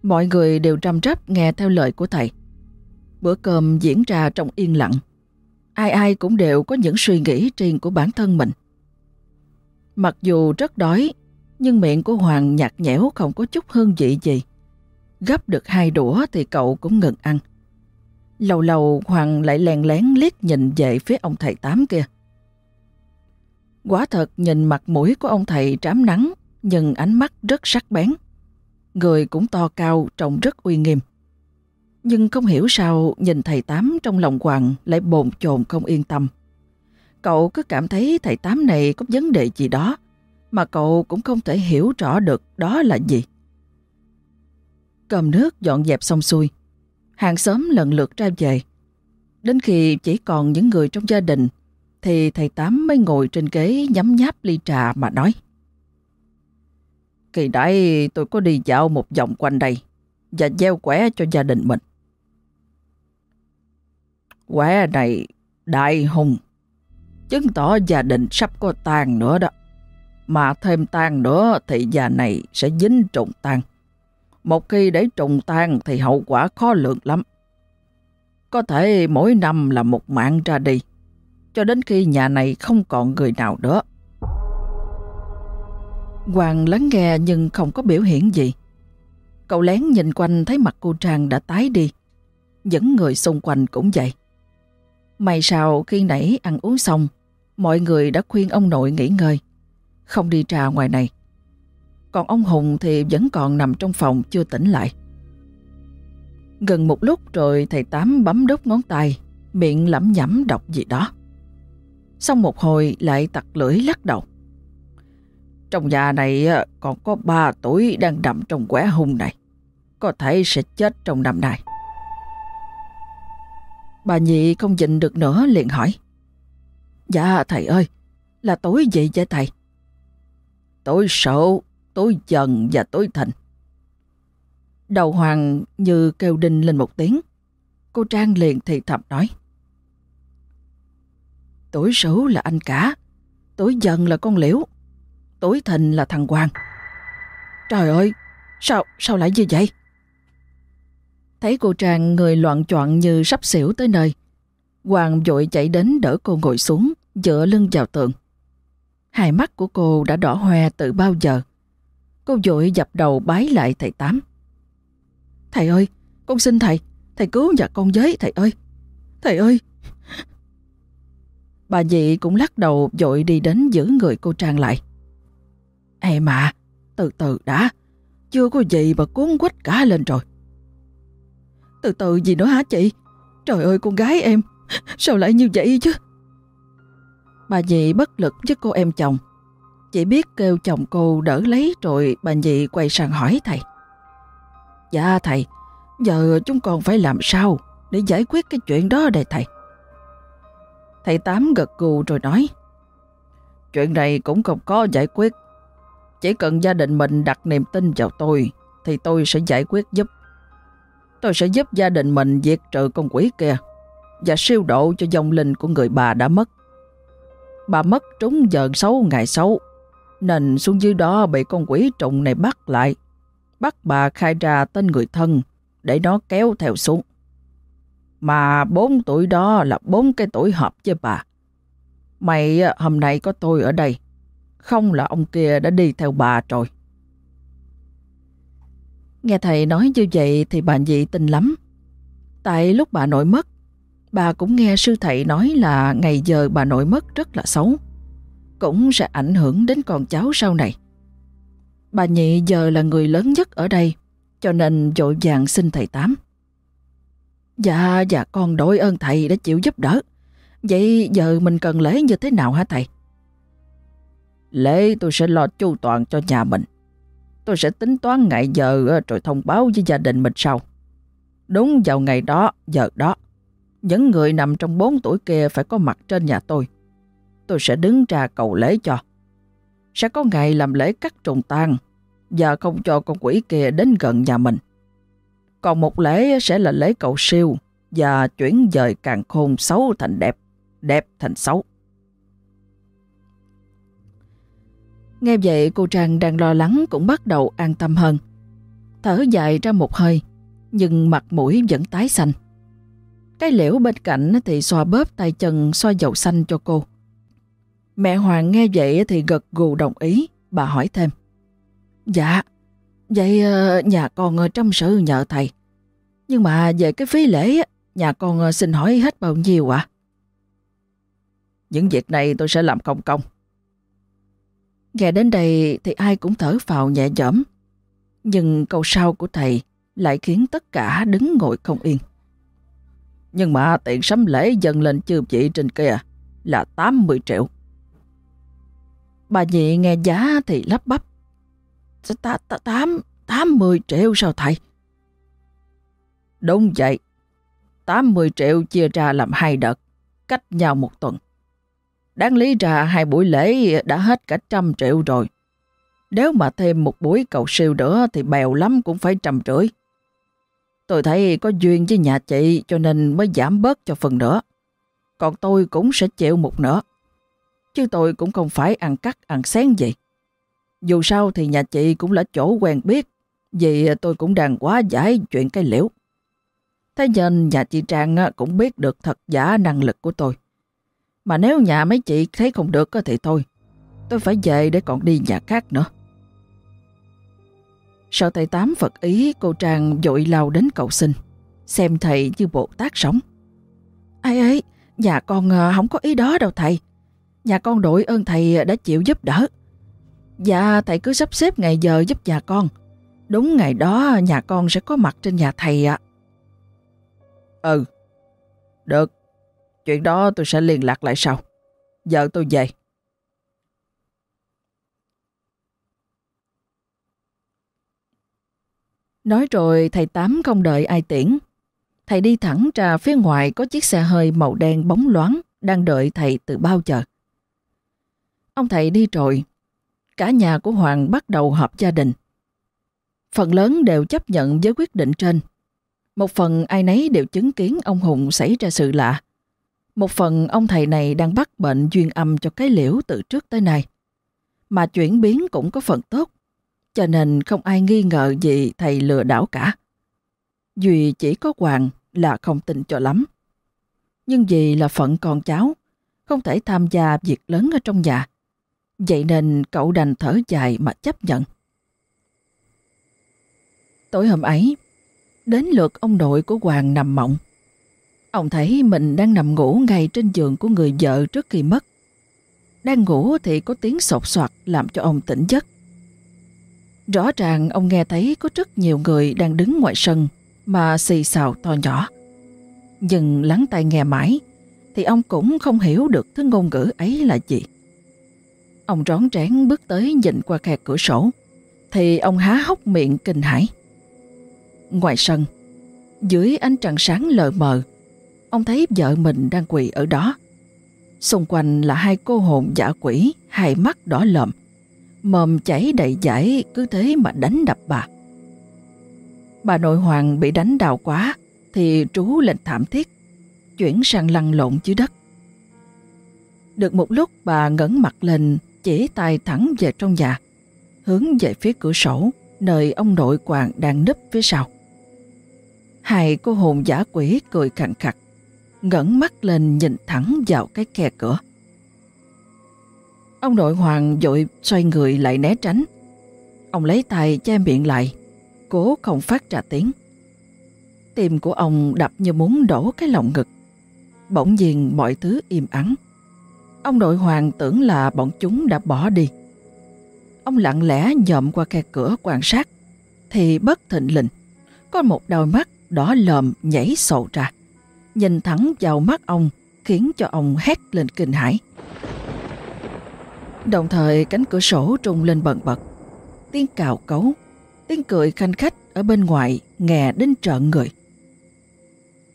Mọi người đều trầm trắp nghe theo lời của thầy. Bữa cơm diễn ra trong yên lặng. Ai ai cũng đều có những suy nghĩ riêng của bản thân mình. Mặc dù rất đói, nhưng miệng của Hoàng nhạt nhẽo không có chút hương vị gì. Gấp được hai đũa thì cậu cũng ngừng ăn. Lâu lâu Hoàng lại lèn lén liếc nhìn về phía ông thầy Tám kia. Quả thật nhìn mặt mũi của ông thầy trám nắng, nhưng ánh mắt rất sắc bén. Người cũng to cao, trông rất uy nghiêm. Nhưng không hiểu sao nhìn thầy Tám trong lòng Hoàng lại bồn chồn không yên tâm. Cậu cứ cảm thấy thầy Tám này có vấn đề gì đó, mà cậu cũng không thể hiểu rõ được đó là gì. Cầm nước dọn dẹp xong xuôi, hàng xóm lần lượt ra về. Đến khi chỉ còn những người trong gia đình, thì thầy Tám mới ngồi trên ghế nhắm nháp ly trà mà nói. Kỳ đấy tôi có đi dạo một vòng quanh đây và gieo quẻ cho gia đình mình. Quẻ này đại hùng, chứng tỏ gia đình sắp có tàn nữa đó. Mà thêm tàn nữa thì già này sẽ dính trùng tàn. Một khi để trùng tan thì hậu quả khó lường lắm. Có thể mỗi năm là một mạng ra đi, cho đến khi nhà này không còn người nào nữa. Hoàng lắng nghe nhưng không có biểu hiện gì. Cậu lén nhìn quanh thấy mặt cô Trang đã tái đi. những người xung quanh cũng vậy. May sao khi nãy ăn uống xong, mọi người đã khuyên ông nội nghỉ ngơi, không đi ra ngoài này. Còn ông Hùng thì vẫn còn nằm trong phòng chưa tỉnh lại. Gần một lúc rồi thầy Tám bấm đốt ngón tay, miệng lẩm nhẩm đọc gì đó. Xong một hồi lại tặc lưỡi lắc đầu. Trong nhà này ờ, còn có ba tuổi đang nằm trong quẻ hung này. Có thể sẽ chết trong năm nay. Bà nhị không nhịn được nữa liền hỏi. Dạ thầy ơi, là tối gì vậy thầy? Tối sổ, tối dần và tối thịnh. Đầu hoàng như kêu đinh lên một tiếng. Cô Trang liền thì thầm nói. Tối sửu là anh cả, tối dần là con liễu, tối thịnh là thằng Hoàng. Trời ơi, sao, sao lại như vậy? Thấy cô Trang người loạn choạng như sắp xỉu tới nơi. Hoàng vội chạy đến đỡ cô ngồi xuống, dựa lưng vào tường. Hai mắt của cô đã đỏ hoe từ bao giờ. Cô vội dập đầu bái lại thầy Tám. Thầy ơi, con xin thầy, thầy cứu nhà con với thầy ơi. Thầy ơi! Bà dị cũng lắc đầu vội đi đến giữ người cô Trang lại. Ê mà, từ từ đã, chưa có gì mà cuốn quýt cả lên rồi. Từ từ gì nữa hả chị? Trời ơi con gái em, sao lại như vậy chứ? Bà dì bất lực với cô em chồng. Chỉ biết kêu chồng cô đỡ lấy rồi bà dì quay sang hỏi thầy. Dạ thầy, giờ chúng con phải làm sao để giải quyết cái chuyện đó đây thầy? Thầy Tám gật gù rồi nói. Chuyện này cũng không có giải quyết. Chỉ cần gia đình mình đặt niềm tin vào tôi thì tôi sẽ giải quyết giúp. Tôi sẽ giúp gia đình mình diệt trừ con quỷ kia và siêu độ cho dòng linh của người bà đã mất. Bà mất trúng giờ xấu ngày xấu, nên xuống dưới đó bị con quỷ trùng này bắt lại. Bắt bà khai ra tên người thân để nó kéo theo xuống. Mà bốn tuổi đó là bốn cái tuổi hợp với bà. Mày à, hôm nay có tôi ở đây, không là ông kia đã đi theo bà rồi. Nghe thầy nói như vậy thì bà dị tin lắm. Tại lúc bà nội mất, bà cũng nghe sư thầy nói là ngày giờ bà nội mất rất là xấu. Cũng sẽ ảnh hưởng đến con cháu sau này. Bà nhị giờ là người lớn nhất ở đây, cho nên dội vàng xin thầy Tám. Dạ, dạ con đổi ơn thầy đã chịu giúp đỡ. Vậy giờ mình cần lễ như thế nào hả thầy? Lễ tôi sẽ lo chu toàn cho nhà mình. Tôi sẽ tính toán ngày giờ ờ, rồi thông báo với gia đình mình sau. Đúng vào ngày đó, giờ đó, những người nằm trong bốn tuổi kia phải có mặt trên nhà tôi. Tôi sẽ đứng ra cầu lễ cho. Sẽ có ngày làm lễ cắt trùng tan và không cho con quỷ kia đến gần nhà mình. Còn một lễ sẽ là lễ cầu siêu và chuyển dời càng khôn xấu thành đẹp, đẹp thành xấu. Nghe vậy cô Trang đang lo lắng cũng bắt đầu an tâm hơn. Thở dài ra một hơi, nhưng mặt mũi vẫn tái xanh. Cái liễu bên cạnh thì xoa bóp tay chân xoa dầu xanh cho cô. Mẹ Hoàng nghe vậy thì gật gù đồng ý, bà hỏi thêm. Dạ, vậy ờ, nhà con trong sự nhờ thầy. Nhưng mà về cái phí lễ, nhà con ờ, xin hỏi hết bao nhiêu ạ? Những việc này tôi sẽ làm công công. Nghe đến đây thì ai cũng thở phào nhẹ nhõm. Nhưng câu sau của thầy lại khiến tất cả đứng ngồi không yên. Nhưng mà tiền sắm lễ dần lên chưa chị trên kia là 80 triệu. Bà nhị nghe giá thì lắp bắp. Ta, Tám, tám, 80 triệu sao thầy? Đúng vậy. 80 triệu chia ra làm hai đợt, cách nhau một tuần. Đáng lý ra hai buổi lễ đã hết cả trăm triệu rồi. Nếu mà thêm một buổi cầu siêu nữa thì bèo lắm cũng phải trăm rưỡi. Tôi thấy có duyên với nhà chị, cho nên mới giảm bớt cho phần nữa. Còn tôi cũng sẽ chịu một nửa. Chứ tôi cũng không phải ăn cắt, ăn xén gì. Dù sao thì nhà chị cũng là chỗ quen biết. Vì tôi cũng đang quá giải chuyện cái liễu. Thế nên nhà chị Trang cũng biết được thật giả năng lực của tôi. Mà nếu nhà mấy chị thấy không được thì thôi. Tôi phải về để còn đi nhà khác nữa. Sau thầy tám Phật ý cô Trang dội lao đến cầu xin. xem thầy như Bồ Tát sống. Ai ấy, nhà con à, không có ý đó đâu thầy. Nhà con đội ơn thầy đã chịu giúp đỡ. Dạ, thầy cứ sắp xếp ngày giờ giúp nhà con. Đúng ngày đó nhà con sẽ có mặt trên nhà thầy ạ. Ừ, được. Chuyện đó tôi sẽ liên lạc lại sau. Giờ tôi về. Nói rồi thầy Tám không đợi ai tiễn. Thầy đi thẳng ra phía ngoài có chiếc xe hơi màu đen bóng loáng đang đợi thầy từ bao giờ. Ông thầy đi rồi. Cả nhà của Hoàng bắt đầu họp gia đình. Phần lớn đều chấp nhận với quyết định trên. Một phần ai nấy đều chứng kiến ông Hùng xảy ra sự lạ. Một phần ông thầy này đang bắt bệnh duyên âm cho cái liễu từ trước tới nay. Mà chuyển biến cũng có phần tốt cho nên không ai nghi ngờ gì thầy lừa đảo cả. Duy chỉ có Hoàng là không tin cho lắm. Nhưng vì là phận con cháu, không thể tham gia việc lớn ở trong nhà. Vậy nên cậu đành thở dài mà chấp nhận. Tối hôm ấy, đến lượt ông nội của Hoàng nằm mộng. Ông thấy mình đang nằm ngủ ngay trên giường của người vợ trước khi mất. Đang ngủ thì có tiếng sột soạt làm cho ông tỉnh giấc. Rõ ràng ông nghe thấy có rất nhiều người đang đứng ngoài sân mà xì xào to nhỏ. Nhưng lắng tai nghe mãi thì ông cũng không hiểu được thứ ngôn ngữ ấy là gì. Ông rón rén bước tới nhìn qua khe cửa sổ thì ông há hốc miệng kinh hãi. Ngoài sân, dưới ánh trăng sáng lờ mờ, ông thấy vợ mình đang quỳ ở đó. Xung quanh là hai cô hồn giả quỷ, hai mắt đỏ lợm mồm chảy đầy dãi cứ thế mà đánh đập bà. Bà nội hoàng bị đánh đau quá thì trú lên thảm thiết, chuyển sang lăn lộn dưới đất. Được một lúc bà ngẩng mặt lên chỉ tay thẳng về trong nhà, hướng về phía cửa sổ nơi ông nội hoàng đang nấp phía sau. Hai cô hồn giả quỷ cười khẳng khặt, ngẩng mắt lên nhìn thẳng vào cái khe cửa. Ông nội hoàng dội xoay người lại né tránh. Ông lấy tay che miệng lại, cố không phát ra tiếng. Tim của ông đập như muốn đổ cái lòng ngực. Bỗng nhiên mọi thứ im ắng. Ông nội hoàng tưởng là bọn chúng đã bỏ đi. Ông lặng lẽ nhộm qua khe cửa quan sát, thì bất thịnh lình, có một đôi mắt đỏ lòm nhảy sầu ra, nhìn thẳng vào mắt ông khiến cho ông hét lên kinh hãi. Đồng thời cánh cửa sổ trùng lên bần bật. Tiếng cào cấu, tiếng cười khanh khách ở bên ngoài nghe đến trợn người.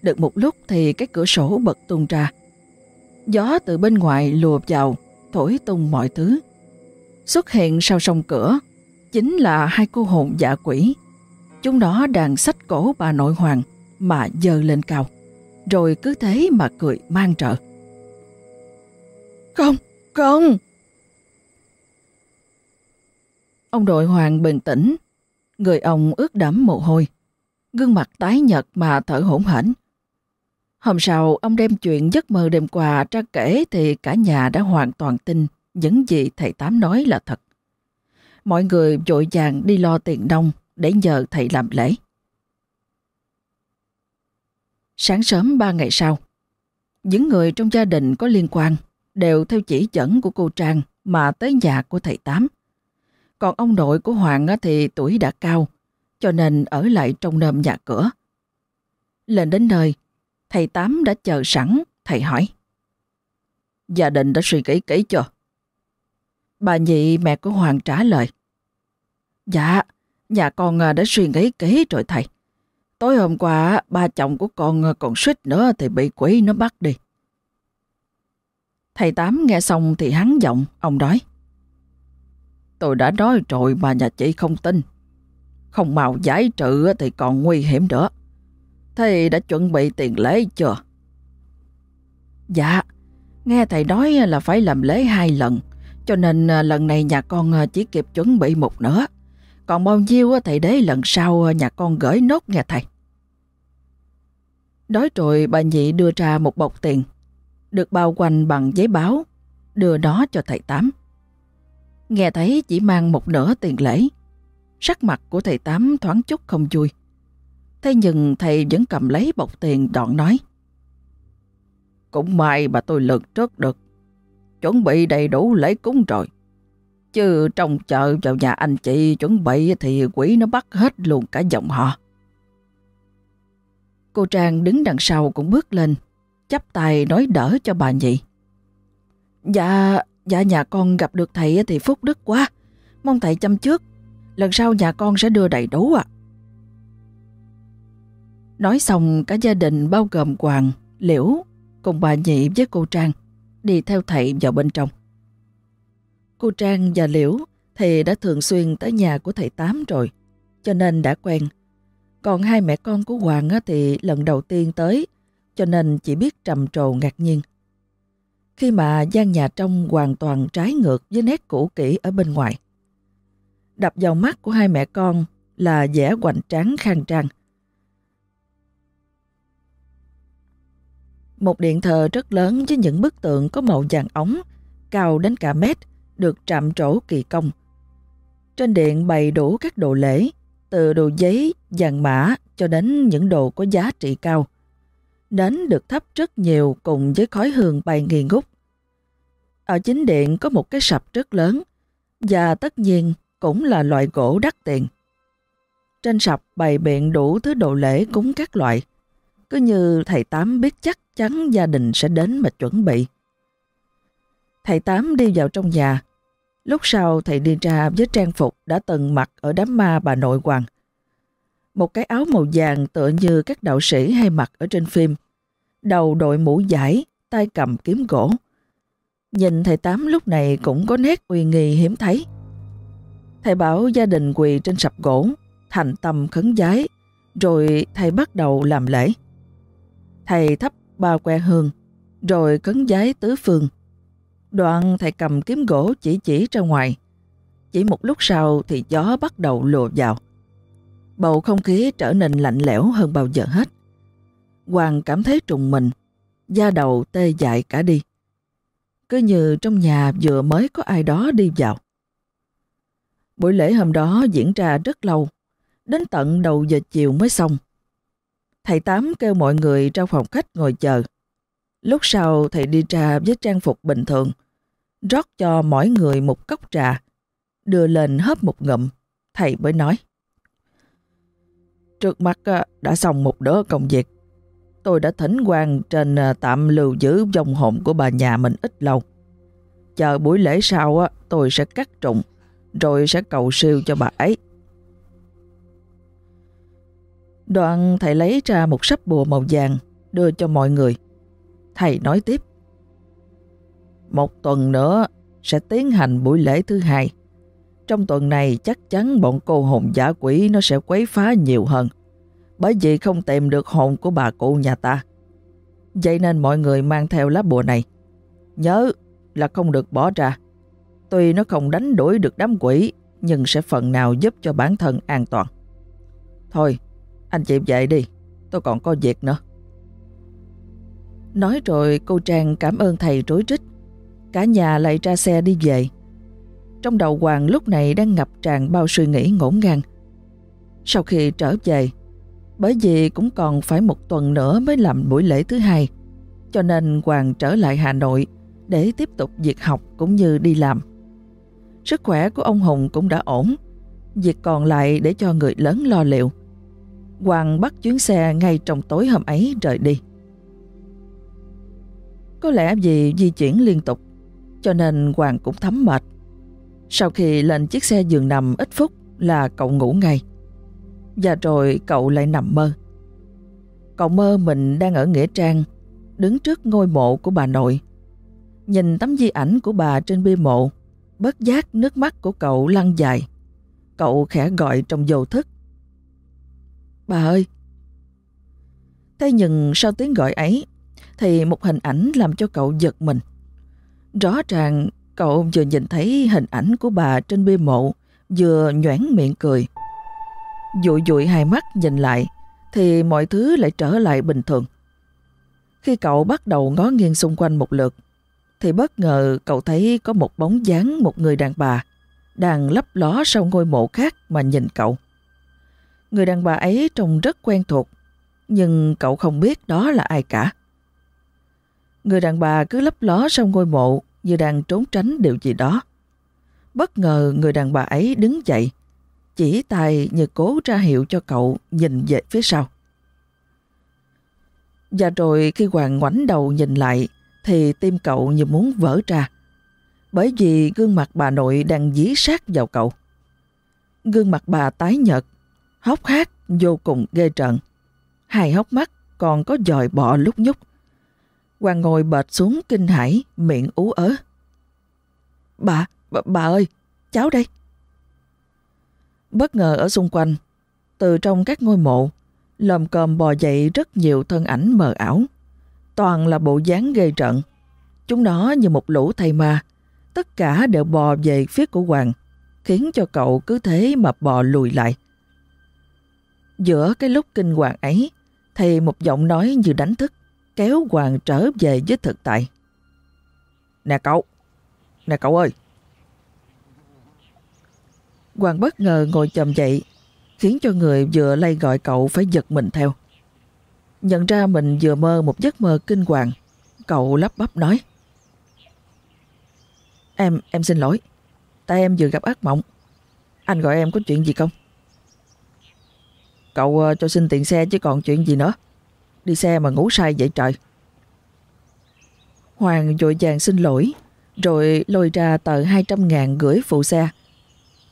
Được một lúc thì cái cửa sổ bật tung ra. Gió từ bên ngoài lùa vào, thổi tung mọi thứ. Xuất hiện sau sông cửa, chính là hai cô hồn dạ quỷ. Chúng nó đang sách cổ bà nội hoàng mà dơ lên cao, rồi cứ thế mà cười mang trợ. Không, không! Ông đội hoàng bình tĩnh, người ông ướt đẫm mồ hôi, gương mặt tái nhợt mà thở hổn hển. Hôm sau, ông đem chuyện giấc mơ đêm qua ra kể thì cả nhà đã hoàn toàn tin những gì thầy Tám nói là thật. Mọi người vội vàng đi lo tiền đông để nhờ thầy làm lễ. Sáng sớm ba ngày sau, những người trong gia đình có liên quan đều theo chỉ dẫn của cô Trang mà tới nhà của thầy Tám. Còn ông nội của Hoàng thì tuổi đã cao, cho nên ở lại trong nơm nhà cửa. Lên đến nơi, thầy Tám đã chờ sẵn, thầy hỏi. Gia đình đã suy nghĩ kỹ chưa? Bà nhị mẹ của Hoàng trả lời. Dạ, nhà con à, đã suy nghĩ kỹ rồi thầy. Tối hôm qua, ba chồng của con à, còn suýt nữa thì bị quỷ nó bắt đi. Thầy Tám nghe xong thì hắn giọng, ông nói. Tôi đã nói rồi mà nhà chị không tin. Không màu giải trừ thì còn nguy hiểm nữa. thầy đã chuẩn bị tiền lễ chưa? Dạ, nghe thầy nói là phải làm lễ hai lần, cho nên à, lần này nhà con à, chỉ kịp chuẩn bị một nữa Còn bao nhiêu thầy đế lần sau à, nhà con gửi nốt nghe thầy. Nói rồi bà nhị đưa ra một bọc tiền, được bao quanh bằng giấy báo, đưa đó cho thầy Tám. Nghe thấy chỉ mang một nửa tiền lễ. Sắc mặt của thầy Tám thoáng chút không vui. Thế nhưng thầy vẫn cầm lấy bọc tiền đoạn nói. Cũng may mà tôi lượt trước được. Chuẩn bị đầy đủ lễ cúng rồi. Chứ trong chợ vào nhà anh chị chuẩn bị thì quỷ nó bắt hết luôn cả dòng họ. Cô Trang đứng đằng sau cũng bước lên, chắp tay nói đỡ cho bà nhị. Dạ, dạ nhà con gặp được thầy thì phúc đức quá. Mong thầy chăm trước, lần sau nhà con sẽ đưa đầy đủ ạ. Nói xong cả gia đình bao gồm Hoàng, Liễu cùng bà nhị với cô Trang đi theo thầy vào bên trong. Cô Trang và Liễu thì đã thường xuyên tới nhà của thầy Tám rồi, cho nên đã quen. Còn hai mẹ con của Hoàng thì lần đầu tiên tới, cho nên chỉ biết trầm trồ ngạc nhiên. Khi mà gian nhà trong hoàn toàn trái ngược với nét cũ kỹ ở bên ngoài. Đập vào mắt của hai mẹ con là vẻ hoành tráng khang trang. Một điện thờ rất lớn với những bức tượng có màu vàng ống, cao đến cả mét, được trạm trổ kỳ công. Trên điện bày đủ các đồ lễ, từ đồ giấy, vàng mã cho đến những đồ có giá trị cao. Nến được thắp rất nhiều cùng với khói hương bay nghi ngút. Ở chính điện có một cái sập rất lớn và tất nhiên cũng là loại gỗ đắt tiền. Trên sập bày biện đủ thứ đồ lễ cúng các loại. Cứ như thầy Tám biết chắc chắn gia đình sẽ đến mà chuẩn bị. Thầy Tám đi vào trong nhà. Lúc sau thầy đi ra với trang phục đã từng mặc ở đám ma bà nội hoàng. Một cái áo màu vàng tựa như các đạo sĩ hay mặc ở trên phim. Đầu đội mũ giải, tay cầm kiếm gỗ. Nhìn thầy Tám lúc này cũng có nét uy nghi hiếm thấy. Thầy bảo gia đình quỳ trên sập gỗ, thành tâm khấn giái, rồi thầy bắt đầu làm lễ. Thầy thắp ba que hương, rồi cấn giái tứ phương. Đoạn thầy cầm kiếm gỗ chỉ chỉ ra ngoài. Chỉ một lúc sau thì gió bắt đầu lùa vào. Bầu không khí trở nên lạnh lẽo hơn bao giờ hết. Hoàng cảm thấy trùng mình, da đầu tê dại cả đi. Cứ như trong nhà vừa mới có ai đó đi vào. Buổi lễ hôm đó diễn ra rất lâu, đến tận đầu giờ chiều mới xong. Thầy Tám kêu mọi người ra phòng khách ngồi chờ. Lúc sau thầy đi ra với trang phục bình thường, rót cho mỗi người một cốc trà, đưa lên hớp một ngụm, thầy mới nói. Trước mắt à, đã xong một đứa công việc. Tôi đã thỉnh quan trên à, tạm lưu giữ dòng hồn của bà nhà mình ít lâu. Chờ buổi lễ sau tôi sẽ cắt trụng, rồi sẽ cầu siêu cho bà ấy. Đoạn thầy lấy ra một sắp bùa màu vàng đưa cho mọi người. Thầy nói tiếp. Một tuần nữa sẽ tiến hành buổi lễ thứ hai. Trong tuần này chắc chắn bọn cô hồn giả quỷ nó sẽ quấy phá nhiều hơn. Bởi vì không tìm được hồn của bà cụ nhà ta. Vậy nên mọi người mang theo lá bùa này. Nhớ là không được bỏ ra. Tuy nó không đánh đuổi được đám quỷ, nhưng sẽ phần nào giúp cho bản thân an toàn. Thôi, anh chị dậy đi, tôi còn có việc nữa. Nói rồi cô Trang cảm ơn thầy rối rít. Cả nhà lại ra xe đi về. Trong đầu Hoàng lúc này đang ngập tràn bao suy nghĩ ngổn ngang. Sau khi trở về, bởi vì cũng còn phải một tuần nữa mới làm buổi lễ thứ hai, cho nên Hoàng trở lại Hà Nội để tiếp tục việc học cũng như đi làm. Sức khỏe của ông Hùng cũng đã ổn, việc còn lại để cho người lớn lo liệu. Hoàng bắt chuyến xe ngay trong tối hôm ấy rời đi. Có lẽ vì di chuyển liên tục, cho nên Hoàng cũng thấm mệt. Sau khi lên chiếc xe giường nằm ít phút là cậu ngủ ngay. Và rồi cậu lại nằm mơ. Cậu mơ mình đang ở Nghĩa Trang, đứng trước ngôi mộ của bà nội. Nhìn tấm di ảnh của bà trên bia mộ, bất giác nước mắt của cậu lăn dài. Cậu khẽ gọi trong vô thức. Bà ơi! Thế nhưng sau tiếng gọi ấy, thì một hình ảnh làm cho cậu giật mình. Rõ ràng cậu vừa nhìn thấy hình ảnh của bà trên bia mộ, vừa nhoảng miệng cười. Dụi dụi hai mắt nhìn lại, thì mọi thứ lại trở lại bình thường. Khi cậu bắt đầu ngó nghiêng xung quanh một lượt, thì bất ngờ cậu thấy có một bóng dáng một người đàn bà đang lấp ló sau ngôi mộ khác mà nhìn cậu. Người đàn bà ấy trông rất quen thuộc, nhưng cậu không biết đó là ai cả. Người đàn bà cứ lấp ló sau ngôi mộ như đang trốn tránh điều gì đó. Bất ngờ người đàn bà ấy đứng dậy, chỉ tay như cố ra hiệu cho cậu nhìn về phía sau. Và rồi khi Hoàng ngoảnh đầu nhìn lại thì tim cậu như muốn vỡ ra. Bởi vì gương mặt bà nội đang dí sát vào cậu. Gương mặt bà tái nhợt, hốc hác vô cùng ghê trận Hai hốc mắt còn có dòi bọ lúc nhúc. Hoàng ngồi bệt xuống kinh hãi, miệng ú ớ. Bà, bà, bà ơi, cháu đây. Bất ngờ ở xung quanh, từ trong các ngôi mộ, lòm còm bò dậy rất nhiều thân ảnh mờ ảo. Toàn là bộ dáng gây trận. Chúng nó như một lũ thầy ma, tất cả đều bò về phía của Hoàng, khiến cho cậu cứ thế mà bò lùi lại. Giữa cái lúc kinh hoàng ấy, thì một giọng nói như đánh thức, kéo Hoàng trở về với thực tại. Nè cậu! Nè cậu ơi! Hoàng bất ngờ ngồi chầm dậy, khiến cho người vừa lay gọi cậu phải giật mình theo. Nhận ra mình vừa mơ một giấc mơ kinh hoàng, cậu lắp bắp nói. Em, em xin lỗi, tại em vừa gặp ác mộng. Anh gọi em có chuyện gì không? Cậu ờ, cho xin tiền xe chứ còn chuyện gì nữa. Đi xe mà ngủ say vậy trời. Hoàng vội vàng xin lỗi, rồi lôi ra tờ 200 ngàn gửi phụ xe.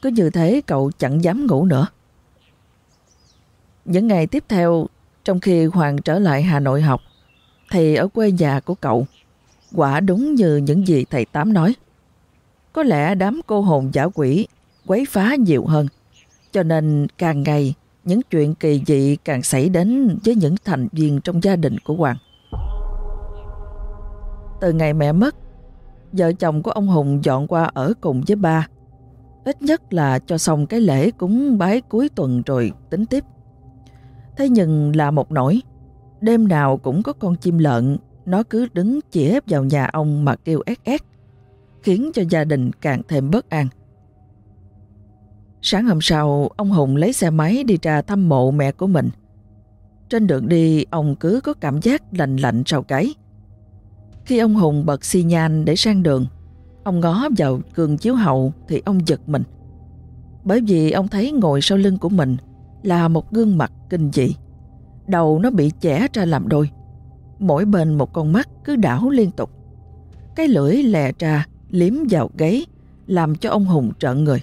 Cứ như thế cậu chẳng dám ngủ nữa. Những ngày tiếp theo, trong khi Hoàng trở lại Hà Nội học, thì ở quê nhà của cậu, quả đúng như những gì thầy Tám nói. Có lẽ đám cô hồn giả quỷ quấy phá nhiều hơn, cho nên càng ngày những chuyện kỳ dị càng xảy đến với những thành viên trong gia đình của Hoàng. Từ ngày mẹ mất, vợ chồng của ông Hùng dọn qua ở cùng với ba. Ít nhất là cho xong cái lễ cúng bái cuối tuần rồi tính tiếp. Thế nhưng là một nỗi, đêm nào cũng có con chim lợn, nó cứ đứng chĩa vào nhà ông mà kêu ét ét, khiến cho gia đình càng thêm bất an. Sáng hôm sau, ông Hùng lấy xe máy đi ra thăm mộ mẹ của mình. Trên đường đi, ông cứ có cảm giác lạnh lạnh sau cái. Khi ông Hùng bật xi nhan để sang đường, ông ngó vào cường chiếu hậu thì ông giật mình. Bởi vì ông thấy ngồi sau lưng của mình là một gương mặt kinh dị. Đầu nó bị chẻ ra làm đôi. Mỗi bên một con mắt cứ đảo liên tục. Cái lưỡi lè ra, liếm vào gáy, làm cho ông Hùng trợn người.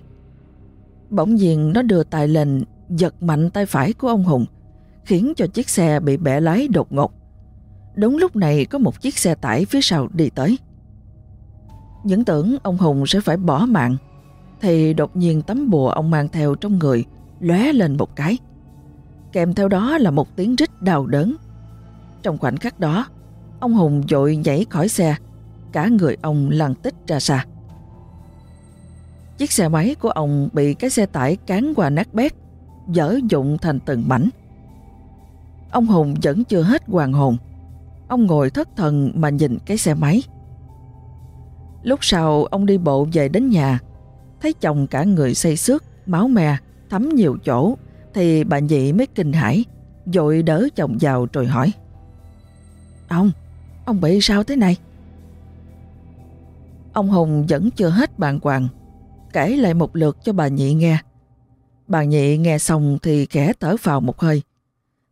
Bỗng nhiên nó đưa tay lên, giật mạnh tay phải của ông Hùng, khiến cho chiếc xe bị bẻ lái đột ngột. Đúng lúc này có một chiếc xe tải phía sau đi tới. Những tưởng ông Hùng sẽ phải bỏ mạng, thì đột nhiên tấm bùa ông mang theo trong người lóe lên một cái. Kèm theo đó là một tiếng rít đau đớn. Trong khoảnh khắc đó, ông Hùng dội nhảy khỏi xe, cả người ông lăn tích ra xa. Chiếc xe máy của ông bị cái xe tải cán qua nát bét, dở dụng thành từng mảnh. Ông Hùng vẫn chưa hết hoàng hồn. Ông ngồi thất thần mà nhìn cái xe máy. Lúc sau ông đi bộ về đến nhà, thấy chồng cả người say xước, máu me, thấm nhiều chỗ, thì bà nhị mới kinh hãi, dội đỡ chồng vào rồi hỏi. Ông, ông bị sao thế này? Ông Hùng vẫn chưa hết bàn hoàng, kể lại một lượt cho bà nhị nghe. Bà nhị nghe xong thì khẽ thở vào một hơi.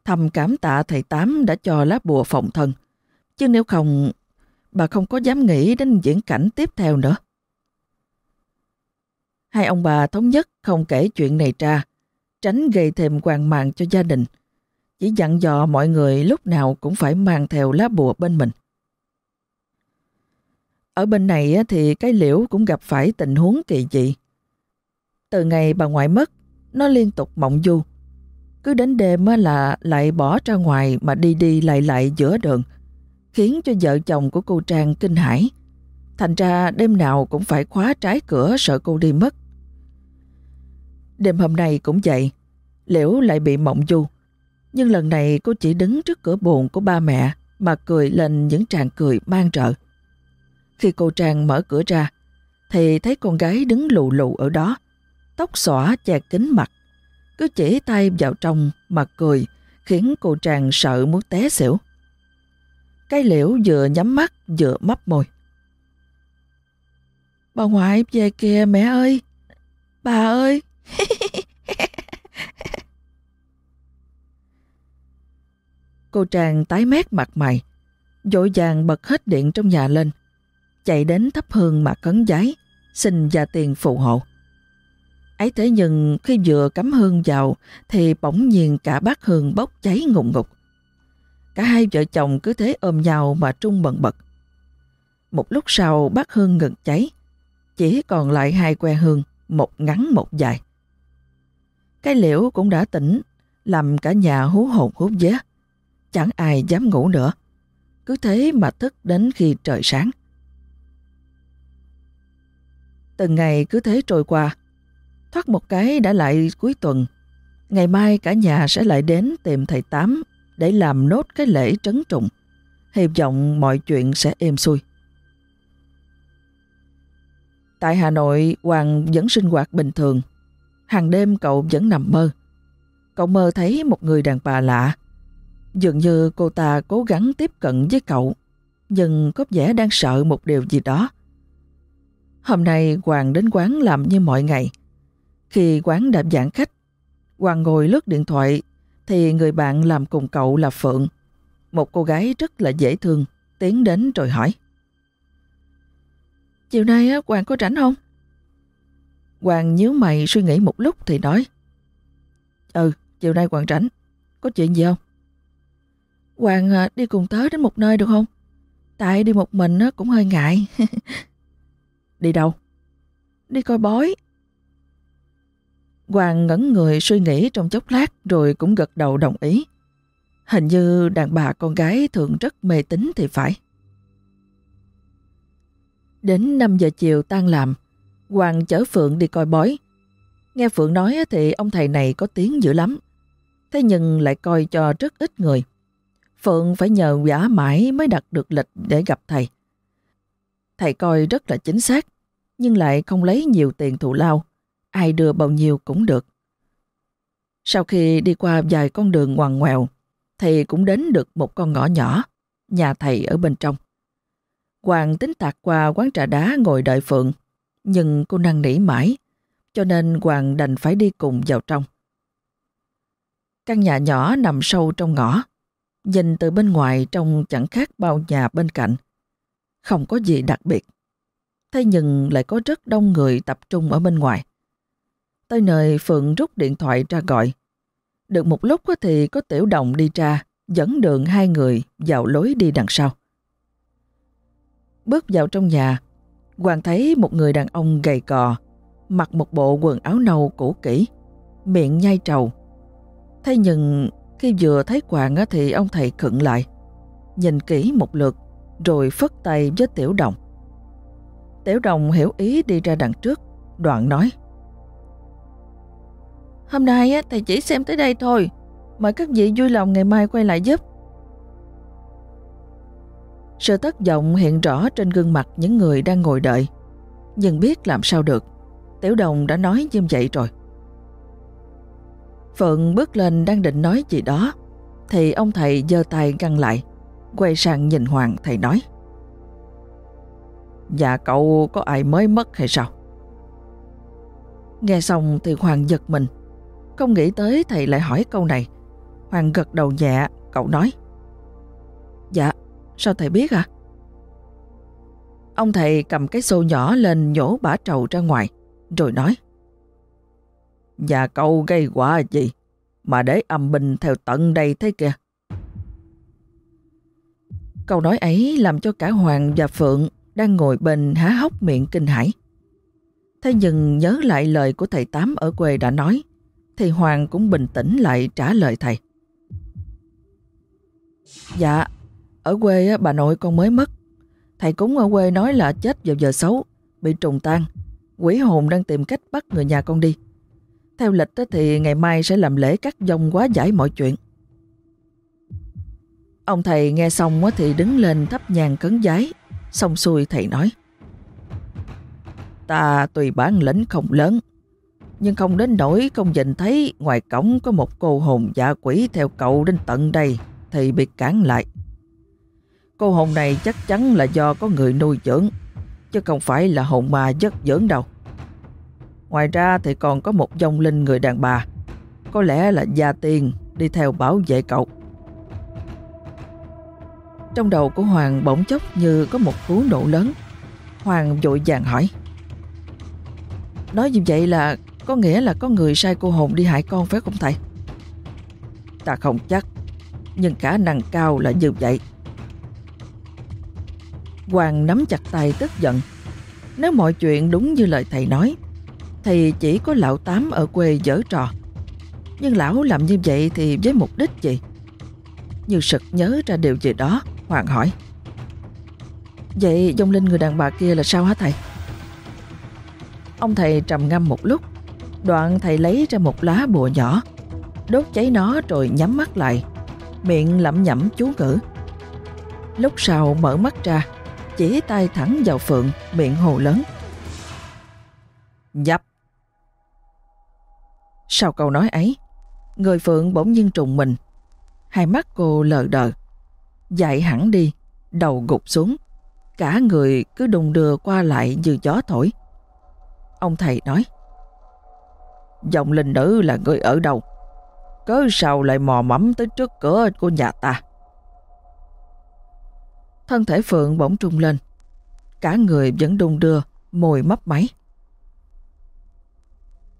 Thầm cảm tạ thầy Tám đã cho lá bùa phòng thân. Chứ nếu không, bà không có dám nghĩ đến diễn cảnh tiếp theo nữa. Hai ông bà thống nhất không kể chuyện này ra, tránh gây thêm quan mang cho gia đình. Chỉ dặn dò mọi người lúc nào cũng phải mang theo lá bùa bên mình. Ở bên này thì cái liễu cũng gặp phải tình huống kỳ dị. Từ ngày bà ngoại mất, nó liên tục mộng du. Cứ đến đêm là lại bỏ ra ngoài mà đi đi lại lại giữa đường, khiến cho vợ chồng của cô Trang kinh hãi. Thành ra đêm nào cũng phải khóa trái cửa sợ cô đi mất. Đêm hôm nay cũng vậy, Liễu lại bị mộng du. Nhưng lần này cô chỉ đứng trước cửa buồn của ba mẹ mà cười lên những tràng cười mang trợ. Khi cô Trang mở cửa ra, thì thấy con gái đứng lù lù ở đó, tóc xõa che kính mặt, cứ chỉ tay vào trong mà cười, khiến cô Trang sợ muốn té xỉu. Cái liễu vừa nhắm mắt vừa mấp môi. Bà ngoại về kìa mẹ ơi! Bà ơi! cô Trang tái mét mặt mày, dội vàng bật hết điện trong nhà lên, chạy đến thắp hương mà cấn giấy, xin gia tiền phụ hộ. Ấy thế nhưng khi vừa cắm hương vào thì bỗng nhiên cả bát hương bốc cháy ngùng ngục. Cả hai vợ chồng cứ thế ôm nhau mà trung bần bật. Một lúc sau bác hương ngừng cháy, chỉ còn lại hai que hương, một ngắn một dài. Cái liễu cũng đã tỉnh, làm cả nhà hú hồn hú vía. Chẳng ai dám ngủ nữa. Cứ thế mà thức đến khi trời sáng. Từng ngày cứ thế trôi qua, thoát một cái đã lại cuối tuần. Ngày mai cả nhà sẽ lại đến tìm thầy Tám để làm nốt cái lễ trấn trùng. Hy vọng mọi chuyện sẽ êm xuôi. Tại Hà Nội, Hoàng vẫn sinh hoạt bình thường. Hàng đêm cậu vẫn nằm mơ. Cậu mơ thấy một người đàn bà lạ. Dường như cô ta cố gắng tiếp cận với cậu, nhưng có vẻ đang sợ một điều gì đó. Hôm nay Hoàng đến quán làm như mọi ngày. Khi quán đã giãn khách, Hoàng ngồi lướt điện thoại thì người bạn làm cùng cậu là Phượng. Một cô gái rất là dễ thương, tiến đến rồi hỏi. Chiều nay Hoàng có rảnh không? Hoàng nhíu mày suy nghĩ một lúc thì nói. Ừ, chiều nay Hoàng rảnh. Có chuyện gì không? Hoàng à, đi cùng tớ đến một nơi được không? Tại đi một mình cũng hơi ngại. đi đâu? Đi coi bói. Hoàng ngẩn người suy nghĩ trong chốc lát rồi cũng gật đầu đồng ý. Hình như đàn bà con gái thường rất mê tín thì phải. Đến 5 giờ chiều tan làm, Hoàng chở Phượng đi coi bói. Nghe Phượng nói thì ông thầy này có tiếng dữ lắm. Thế nhưng lại coi cho rất ít người. Phượng phải nhờ giả mãi mới đặt được lịch để gặp thầy. Thầy coi rất là chính xác, nhưng lại không lấy nhiều tiền thù lao. Ai đưa bao nhiêu cũng được. Sau khi đi qua vài con đường ngoằn ngoèo, thầy cũng đến được một con ngõ nhỏ, nhà thầy ở bên trong. Hoàng tính tạc qua quán trà đá ngồi đợi Phượng, nhưng cô năng nỉ mãi, cho nên Hoàng đành phải đi cùng vào trong. Căn nhà nhỏ nằm sâu trong ngõ, nhìn từ bên ngoài trông chẳng khác bao nhà bên cạnh. Không có gì đặc biệt. Thế nhưng lại có rất đông người tập trung ở bên ngoài. Tới nơi Phượng rút điện thoại ra gọi. Được một lúc thì có tiểu đồng đi ra, dẫn đường hai người vào lối đi đằng sau. Bước vào trong nhà, Hoàng thấy một người đàn ông gầy cò, mặc một bộ quần áo nâu cũ kỹ, miệng nhai trầu. Thế nhưng khi vừa thấy Hoàng thì ông thầy khựng lại, nhìn kỹ một lượt rồi phất tay với Tiểu Đồng. Tiểu Đồng hiểu ý đi ra đằng trước, đoạn nói Hôm nay thầy chỉ xem tới đây thôi, mời các vị vui lòng ngày mai quay lại giúp. Sự thất vọng hiện rõ trên gương mặt những người đang ngồi đợi. Nhưng biết làm sao được, Tiểu Đồng đã nói như vậy rồi. Phượng bước lên đang định nói gì đó, thì ông thầy giơ tay ngăn lại, quay sang nhìn Hoàng thầy nói. Dạ cậu có ai mới mất hay sao? Nghe xong thì Hoàng giật mình, không nghĩ tới thầy lại hỏi câu này. Hoàng gật đầu nhẹ, cậu nói. Dạ, Sao thầy biết à? Ông thầy cầm cái xô nhỏ lên nhổ bả trầu ra ngoài, rồi nói. Nhà cậu gây quả gì mà để âm binh theo tận đây thế kìa. Câu nói ấy làm cho cả Hoàng và Phượng đang ngồi bên há hốc miệng kinh hãi. Thế nhưng nhớ lại lời của thầy Tám ở quê đã nói, thì Hoàng cũng bình tĩnh lại trả lời thầy. Dạ, ở quê bà nội con mới mất. Thầy cúng ở quê nói là chết vào giờ xấu, bị trùng tan. Quỷ hồn đang tìm cách bắt người nhà con đi. Theo lịch thì ngày mai sẽ làm lễ cắt dông quá giải mọi chuyện. Ông thầy nghe xong thì đứng lên thắp nhang cấn giái. Xong xuôi thầy nói. Ta tùy bản lĩnh không lớn, nhưng không đến nỗi không nhìn thấy ngoài cổng có một cô hồn dạ quỷ theo cậu đến tận đây thì bị cản lại. Cô hồn này chắc chắn là do có người nuôi dưỡng, chứ không phải là hồn ma giấc dưỡng đâu. Ngoài ra thì còn có một dòng linh người đàn bà, có lẽ là gia tiên đi theo bảo vệ cậu. Trong đầu của Hoàng bỗng chốc như có một cú nổ lớn. Hoàng vội vàng hỏi. Nói như vậy là có nghĩa là có người sai cô hồn đi hại con phải không thầy? Ta không chắc, nhưng khả năng cao là như vậy. Hoàng nắm chặt tay tức giận. Nếu mọi chuyện đúng như lời thầy nói, thì chỉ có lão tám ở quê dở trò. Nhưng lão làm như vậy thì với mục đích gì? Như sực nhớ ra điều gì đó, Hoàng hỏi. Vậy dông linh người đàn bà kia là sao hả thầy? Ông thầy trầm ngâm một lúc, đoạn thầy lấy ra một lá bùa nhỏ, đốt cháy nó rồi nhắm mắt lại, miệng lẩm nhẩm chú ngữ. Lúc sau mở mắt ra, chỉ tay thẳng vào Phượng, miệng hồ lớn. Dập! Sau câu nói ấy, người Phượng bỗng nhiên trùng mình. Hai mắt cô lờ đờ, dạy hẳn đi, đầu gục xuống. Cả người cứ đùng đưa qua lại như gió thổi. Ông thầy nói, Dòng linh nữ là người ở đâu? Cớ sao lại mò mẫm tới trước cửa của nhà ta? Thân thể Phượng bỗng trung lên. Cả người vẫn đung đưa, môi mấp máy.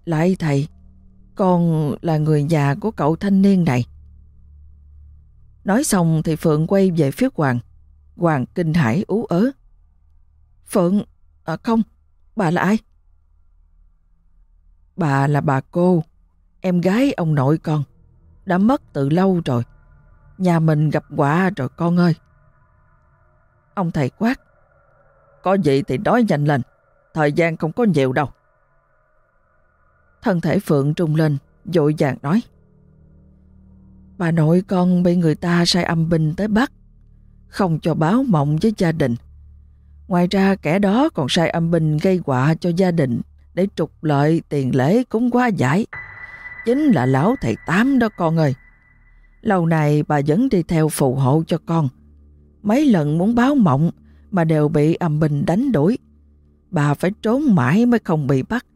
Lại thầy, con là người già của cậu thanh niên này. Nói xong thì Phượng quay về phía Hoàng. Hoàng kinh hãi ú ớ. Phượng, à không, bà là ai? Bà là bà cô, em gái ông nội con. Đã mất từ lâu rồi. Nhà mình gặp quả rồi con ơi. Ông thầy quát. Có gì thì nói nhanh lên, thời gian không có nhiều đâu. Thân thể Phượng trung lên, dội vàng nói. Bà nội con bị người ta sai âm binh tới bắt không cho báo mộng với gia đình. Ngoài ra kẻ đó còn sai âm binh gây họa cho gia đình để trục lợi tiền lễ cúng quá giải. Chính là lão thầy Tám đó con ơi. Lâu này bà vẫn đi theo phù hộ cho con. Mấy lần muốn báo mộng mà đều bị âm binh đánh đuổi. Bà phải trốn mãi mới không bị bắt.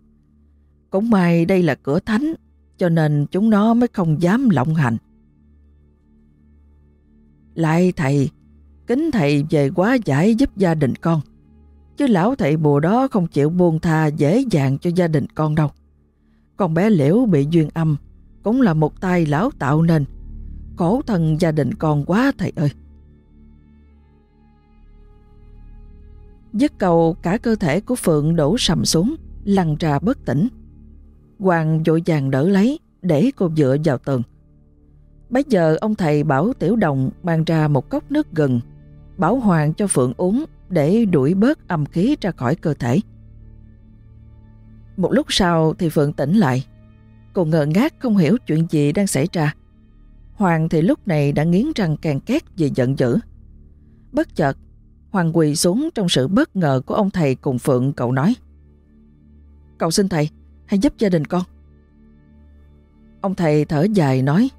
Cũng may đây là cửa thánh, cho nên chúng nó mới không dám lộng hành. Lại thầy, kính thầy về quá giải giúp gia đình con. Chứ lão thầy bùa đó không chịu buông tha dễ dàng cho gia đình con đâu. Con bé liễu bị duyên âm, cũng là một tay lão tạo nên. Khổ thân gia đình con quá thầy ơi. Dứt cầu cả cơ thể của Phượng đổ sầm xuống, lăn ra bất tỉnh. Hoàng vội vàng đỡ lấy để cô dựa vào tường. Bây giờ ông thầy bảo Tiểu Đồng mang ra một cốc nước gừng, bảo Hoàng cho Phượng uống để đuổi bớt âm khí ra khỏi cơ thể. Một lúc sau thì Phượng tỉnh lại. Cô ngờ ngác không hiểu chuyện gì đang xảy ra. Hoàng thì lúc này đã nghiến răng càng két vì giận dữ. Bất chợt, Hoàng quỳ xuống trong sự bất ngờ của ông thầy cùng Phượng cậu nói. Cậu xin thầy, hãy giúp gia đình con. Ông thầy thở dài nói.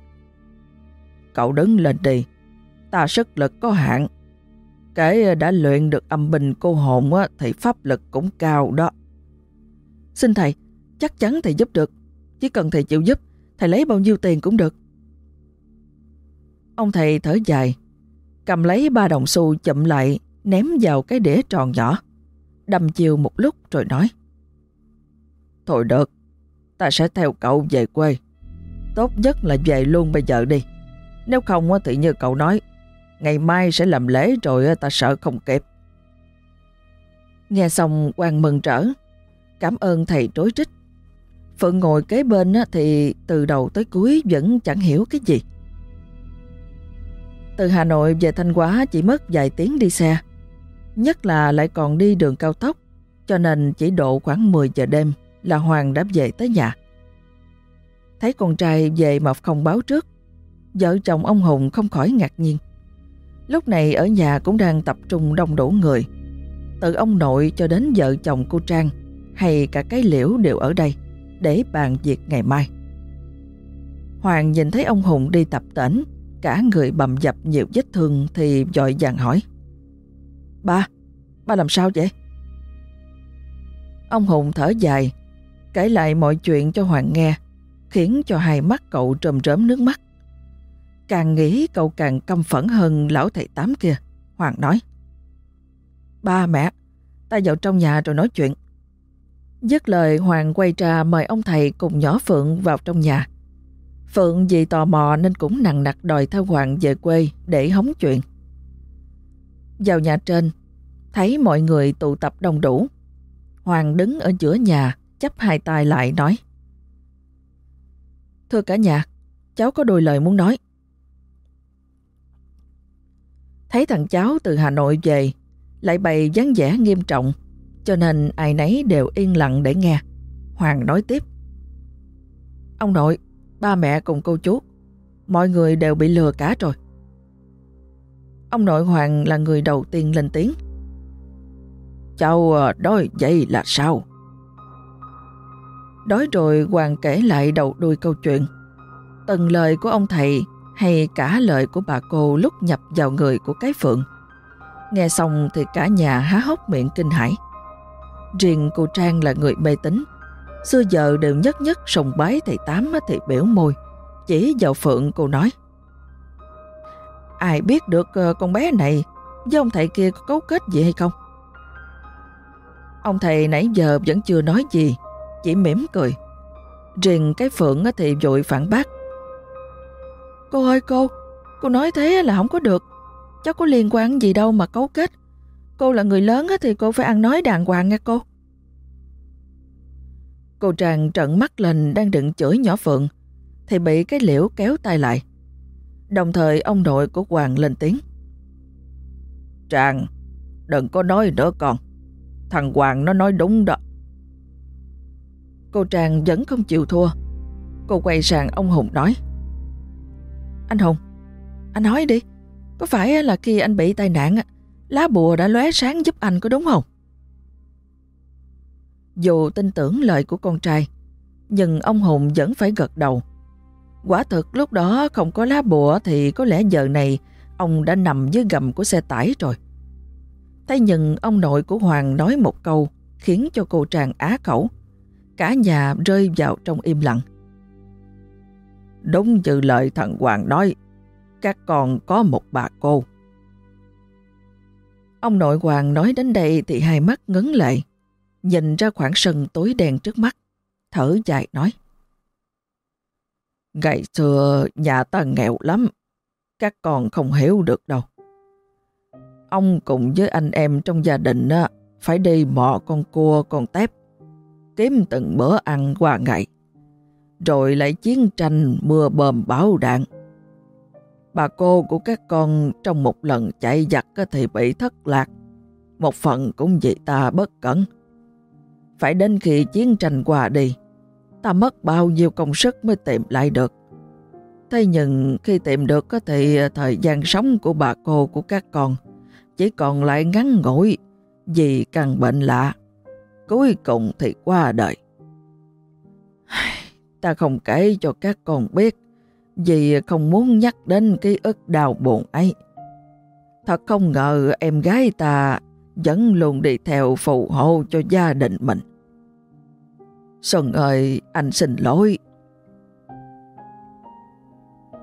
Cậu đứng lên đi, ta sức lực có hạn. Cái ờ, đã luyện được âm bình cô hồn á thì pháp lực cũng cao đó. Xin thầy, chắc chắn thầy giúp được. Chỉ cần thầy chịu giúp, thầy lấy bao nhiêu tiền cũng được. Ông thầy thở dài, cầm lấy ba đồng xu chậm lại, ném vào cái đĩa tròn nhỏ. đầm chiều một lúc rồi nói. Thôi được, ta sẽ theo cậu về quê. Tốt nhất là về luôn bây giờ đi. Nếu không thì như cậu nói, ngày mai sẽ làm lễ rồi ờ, ta sợ không kịp. Nghe xong quan mừng trở, cảm ơn thầy trối trích. Phượng ngồi kế bên thì từ đầu tới cuối vẫn chẳng hiểu cái gì. Từ Hà Nội về Thanh Hóa chỉ mất vài tiếng đi xe. Nhất là lại còn đi đường cao tốc, cho nên chỉ độ khoảng 10 giờ đêm là Hoàng đã về tới nhà. Thấy con trai về mà không báo trước, vợ chồng ông Hùng không khỏi ngạc nhiên. Lúc này ở nhà cũng đang tập trung đông đủ người. Từ ông nội cho đến vợ chồng cô Trang hay cả cái liễu đều ở đây. để bàn việc ngày mai. Hoàng nhìn thấy ông Hùng đi tập tỉnh, cả người bầm dập nhiều vết thương thì dội vàng hỏi. Ba, ba làm sao vậy? Ông Hùng thở dài, kể lại mọi chuyện cho Hoàng nghe, khiến cho hai mắt cậu trầm rớm nước mắt. Càng nghĩ cậu càng căm phẫn hơn lão thầy tám kia. Hoàng nói. Ba mẹ, ta vào trong nhà rồi nói chuyện. Dứt lời Hoàng quay ra mời ông thầy cùng nhỏ Phượng vào trong nhà. Phượng vì tò mò nên cũng nặng nặc đòi theo Hoàng về quê để hóng chuyện. Vào nhà trên, thấy mọi người tụ tập đông đủ. Hoàng đứng ở giữa nhà, chắp hai tay lại nói. Thưa cả nhà, cháu có đôi lời muốn nói. Thấy thằng cháu từ Hà Nội về, lại bày dáng vẻ nghiêm trọng, cho nên ai nấy đều yên lặng để nghe. Hoàng nói tiếp. Ông nội, ba mẹ cùng cô chú, mọi người đều bị lừa cả rồi. Ông nội Hoàng là người đầu tiên lên tiếng. Cháu ờ, đói vậy là sao? Đói rồi Hoàng kể lại đầu đuôi câu chuyện. Từng lời của ông thầy hay cả lời của bà cô lúc nhập vào người của cái phượng. Nghe xong thì cả nhà há hốc miệng kinh hãi. Riêng cô Trang là người mê tín. Xưa giờ đều nhất nhất sùng bái thầy Tám thì biểu môi. Chỉ vào Phượng cô nói. Ai biết được ờ, con bé này với ông thầy kia có cấu kết gì hay không? Ông thầy nãy giờ vẫn chưa nói gì, chỉ mỉm cười. Riêng cái Phượng thì vội phản bác. Cô ơi cô, cô nói thế là không có được. Cháu có liên quan gì đâu mà cấu kết. Cô là người lớn thì cô phải ăn nói đàng hoàng nghe cô. Cô Trang trận mắt lên đang định chửi nhỏ Phượng thì bị cái liễu kéo tay lại. Đồng thời ông nội của Hoàng lên tiếng. Trang, đừng có nói nữa con. Thằng Hoàng nó nói đúng đó. Cô Trang vẫn không chịu thua. Cô quay sang ông Hùng nói. Anh Hùng, anh nói đi. Có phải là khi anh bị tai nạn, lá bùa đã lóe sáng giúp anh có đúng không? Dù tin tưởng lời của con trai, nhưng ông Hùng vẫn phải gật đầu. Quả thực lúc đó không có lá bùa thì có lẽ giờ này ông đã nằm dưới gầm của xe tải rồi. Thế nhưng ông nội của Hoàng nói một câu khiến cho cô tràng á khẩu. Cả nhà rơi vào trong im lặng. Đúng như lời thần Hoàng nói, các con có một bà cô. Ông nội Hoàng nói đến đây thì hai mắt ngấn lệ, nhìn ra khoảng sân tối đen trước mắt, thở dài nói. Ngày xưa nhà ta nghèo lắm, các con không hiểu được đâu. Ông cùng với anh em trong gia đình á, phải đi mò con cua con tép, kiếm từng bữa ăn qua ngày, rồi lại chiến tranh mưa bơm bão đạn. Bà cô của các con trong một lần chạy giặc thì bị thất lạc, một phần cũng vì ta bất cẩn. Phải đến khi chiến tranh qua đi, ta mất bao nhiêu công sức mới tìm lại được. Thế nhưng khi tìm được thì thời gian sống của bà cô của các con chỉ còn lại ngắn ngủi vì căn bệnh lạ. Cuối cùng thì qua đời. Ta không kể cho các con biết vì không muốn nhắc đến ký ức đau buồn ấy. Thật không ngờ em gái ta vẫn luôn đi theo phù hộ cho gia đình mình. Xuân ơi, anh xin lỗi.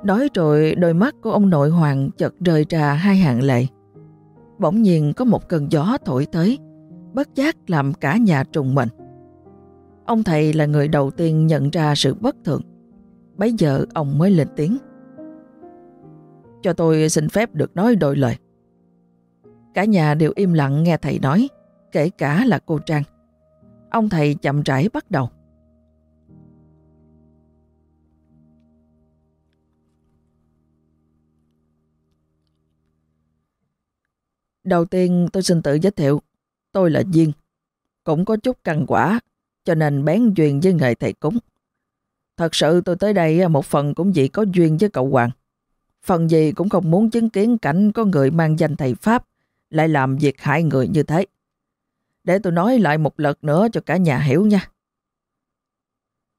Nói rồi đôi mắt của ông nội Hoàng chợt rơi ra hai hàng lệ. Bỗng nhiên có một cơn gió thổi tới, bất giác làm cả nhà trùng mình. Ông thầy là người đầu tiên nhận ra sự bất thường. Bấy giờ ông mới lên tiếng. Cho tôi xin phép được nói đôi lời. Cả nhà đều im lặng nghe thầy nói, kể cả là cô Trang. Ông thầy chậm rãi bắt đầu. Đầu tiên tôi xin tự giới thiệu, tôi là Duyên. Cũng có chút căn quả, cho nên bén duyên với nghề thầy cúng. Thật sự tôi tới đây một phần cũng vì có duyên với cậu Hoàng. Phần gì cũng không muốn chứng kiến cảnh có người mang danh thầy Pháp lại làm việc hại người như thế. Để tôi nói lại một lần nữa cho cả nhà hiểu nha.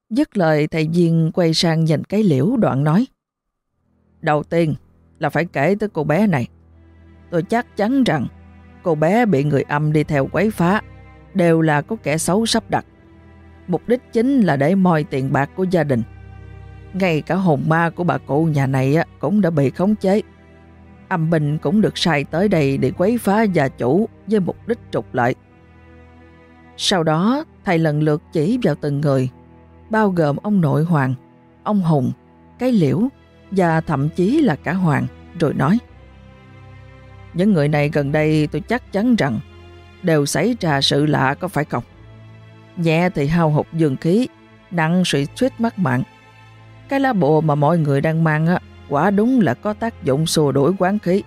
Dứt lời, thầy viên quay sang nhìn cái liễu đoạn nói. Đầu tiên là phải kể tới cô bé này. Tôi chắc chắn rằng cô bé bị người âm đi theo quấy phá, đều là có kẻ xấu sắp đặt. Mục đích chính là để moi tiền bạc của gia đình. Ngay cả hồn ma của bà cụ nhà này cũng đã bị khống chế. Âm binh cũng được sai tới đây để quấy phá gia chủ với mục đích trục lợi. Sau đó, thầy lần lượt chỉ vào từng người, bao gồm ông nội Hoàng, ông Hùng, cái liễu và thậm chí là cả Hoàng, rồi nói Những người này gần đây tôi chắc chắn rằng đều xảy ra sự lạ có phải không? Nhẹ thì hao hụt dương khí, nặng suy suýt mắc mạng. Cái lá bùa mà mọi người đang mang á, quả đúng là có tác dụng xua đuổi quán khí.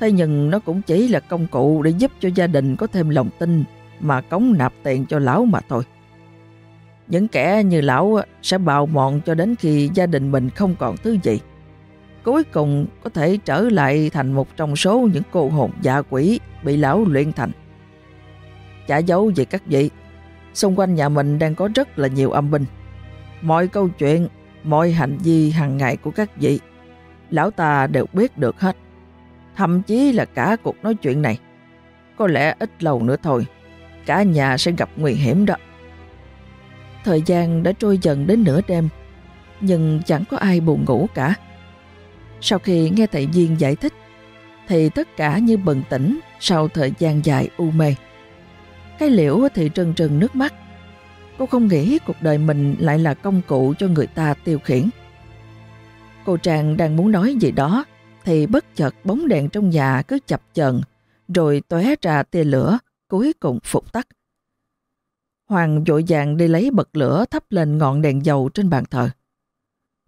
Thế nhưng nó cũng chỉ là công cụ để giúp cho gia đình có thêm lòng tin mà cống nạp tiền cho lão mà thôi. Những kẻ như lão sẽ bào mòn cho đến khi gia đình mình không còn thứ gì. Cuối cùng có thể trở lại thành một trong số những cô hồn dạ quỷ bị lão luyện thành. Chả giấu gì các vị, xung quanh nhà mình đang có rất là nhiều âm binh. Mọi câu chuyện, mọi hành vi hàng ngày của các vị, lão ta đều biết được hết. Thậm chí là cả cuộc nói chuyện này. Có lẽ ít lâu nữa thôi, cả nhà sẽ gặp nguy hiểm đó. Thời gian đã trôi dần đến nửa đêm, nhưng chẳng có ai buồn ngủ cả. Sau khi nghe thầy Duyên giải thích, thì tất cả như bừng tỉnh sau thời gian dài u mê. Cái liễu thì trừng trừng nước mắt. Cô không nghĩ cuộc đời mình lại là công cụ cho người ta tiêu khiển. Cô Trang đang muốn nói gì đó, thì bất chợt bóng đèn trong nhà cứ chập chờn rồi tóe ra tia lửa, cuối cùng phục tắt. Hoàng vội vàng đi lấy bật lửa thắp lên ngọn đèn dầu trên bàn thờ.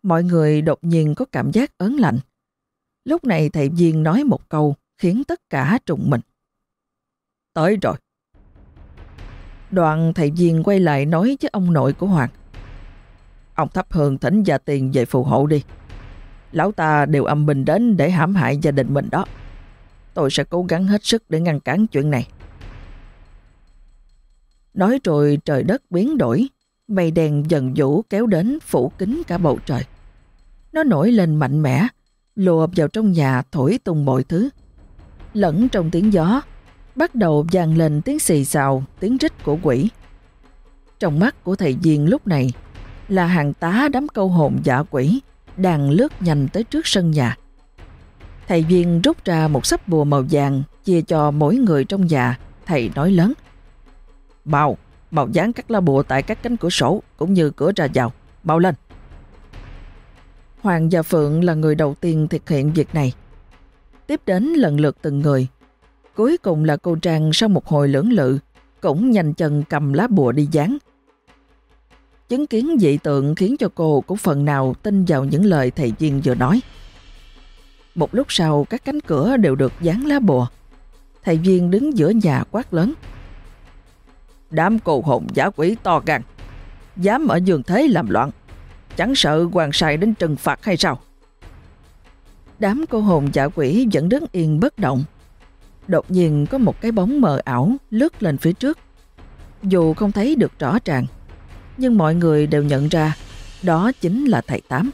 Mọi người đột nhiên có cảm giác ớn lạnh. Lúc này thầy Viên nói một câu khiến tất cả trùng mình. Tới rồi. Đoạn thầy Viên quay lại nói với ông nội của Hoàng. Ông thắp hương thỉnh gia tiền về phù hộ đi. Lão ta đều âm bình đến để hãm hại gia đình mình đó. Tôi sẽ cố gắng hết sức để ngăn cản chuyện này. Nói rồi trời đất biến đổi, mây đèn dần vũ kéo đến phủ kín cả bầu trời. Nó nổi lên mạnh mẽ, lùa vào trong nhà thổi tung mọi thứ. Lẫn trong tiếng gió, bắt đầu vang lên tiếng xì xào, tiếng rít của quỷ. Trong mắt của thầy Diên lúc này là hàng tá đám câu hồn giả quỷ đang lướt nhanh tới trước sân nhà. Thầy Duyên rút ra một sắp bùa màu vàng chia cho mỗi người trong nhà, thầy nói lớn. Mau, mau dán các lá bùa tại các cánh cửa sổ cũng như cửa ra vào. Mau lên. Hoàng và Phượng là người đầu tiên thực hiện việc này. Tiếp đến lần lượt từng người. Cuối cùng là cô Trang sau một hồi lưỡng lự, cũng nhanh chân cầm lá bùa đi dán. Chứng kiến dị tượng khiến cho cô cũng phần nào tin vào những lời thầy viên vừa nói. Một lúc sau các cánh cửa đều được dán lá bùa. Thầy viên đứng giữa nhà quát lớn. Đám cô hồn giả quỷ to gan, dám ở giường thế làm loạn, chẳng sợ hoàng sai đến trừng phạt hay sao? Đám cô hồn giả quỷ vẫn đứng yên bất động. Đột nhiên có một cái bóng mờ ảo lướt lên phía trước. Dù không thấy được rõ ràng, nhưng mọi người đều nhận ra đó chính là thầy Tám.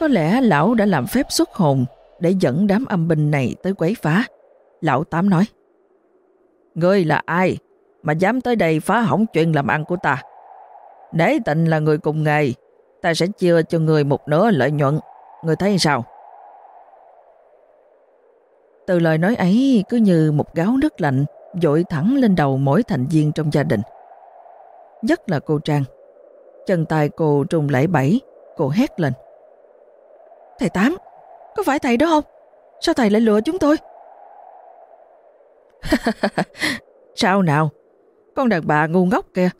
Có lẽ lão đã làm phép xuất hồn để dẫn đám âm binh này tới quấy phá. Lão Tám nói, Ngươi là ai mà dám tới đây phá hỏng chuyện làm ăn của ta? để tịnh là người cùng nghề, ta sẽ chia cho người một nửa lợi nhuận. Người thấy sao? Từ lời nói ấy cứ như một gáo nước lạnh dội thẳng lên đầu mỗi thành viên trong gia đình. Nhất là cô Trang. Chân tay cô trùng lẫy bẫy, cô hét lên. Thầy Tám, có phải thầy đó không? Sao thầy lại lừa chúng tôi? Sao nào? Con đàn bà ngu ngốc kìa.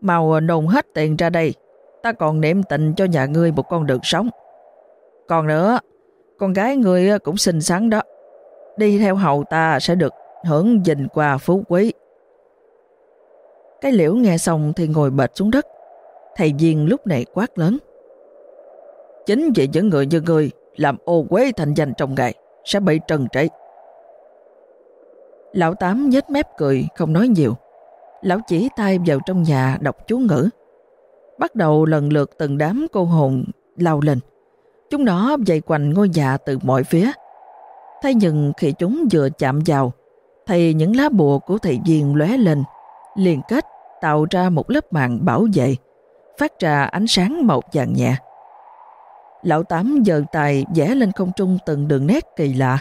Mau nồn hết tiền ra đây. Ta còn niệm tình cho nhà ngươi một con đường sống. Còn nữa, con gái ngươi cũng xinh xắn đó. Đi theo hậu ta sẽ được hưởng dình qua phú quý. Cái liễu nghe xong thì ngồi bệt xuống đất. Thầy viên lúc này quát lớn. Chính vì những người như người làm ô quế thành danh trong ngày sẽ bị trần trị. Lão Tám nhếch mép cười, không nói nhiều. Lão chỉ tay vào trong nhà đọc chú ngữ. Bắt đầu lần lượt từng đám cô hồn lao lên. Chúng nó dày quanh ngôi nhà từ mọi phía. Thế nhưng khi chúng vừa chạm vào, thì những lá bùa của thầy viên lóe lên, liên kết tạo ra một lớp màng bảo vệ, phát ra ánh sáng màu vàng nhẹ. Lão Tám giờ tài vẽ lên không trung từng đường nét kỳ lạ,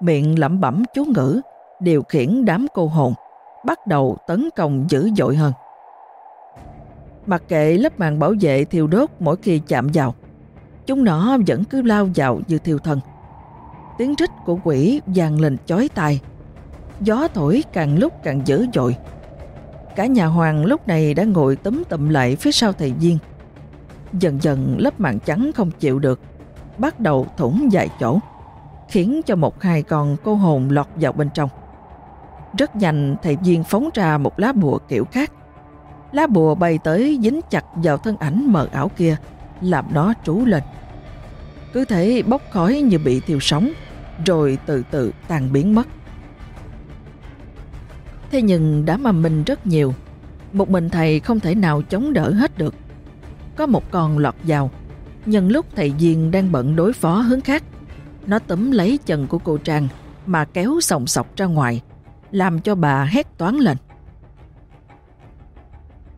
miệng lẩm bẩm chú ngữ, điều khiển đám cô hồn, bắt đầu tấn công dữ dội hơn. Mặc kệ lớp màng bảo vệ thiêu đốt mỗi khi chạm vào, chúng nó vẫn cứ lao vào như thiêu thân. Tiếng rít của quỷ vang lên chói tai, gió thổi càng lúc càng dữ dội. Cả nhà hoàng lúc này đã ngồi tấm tụm lại phía sau thầy viên. Dần dần lớp màn trắng không chịu được, bắt đầu thủng dài chỗ, khiến cho một hai con cô hồn lọt vào bên trong. Rất nhanh thầy viên phóng ra một lá bùa kiểu khác. Lá bùa bay tới dính chặt vào thân ảnh mờ ảo kia, làm nó trú lên. Cứ thế bốc khói như bị thiêu sống, rồi từ từ tan biến mất. Thế nhưng đã mà mình rất nhiều, một mình thầy không thể nào chống đỡ hết được. Có một con lọt vào, nhân lúc thầy Duyên đang bận đối phó hướng khác, nó tấm lấy chân của cô Trang mà kéo sòng sọc ra ngoài, làm cho bà hét toán lên.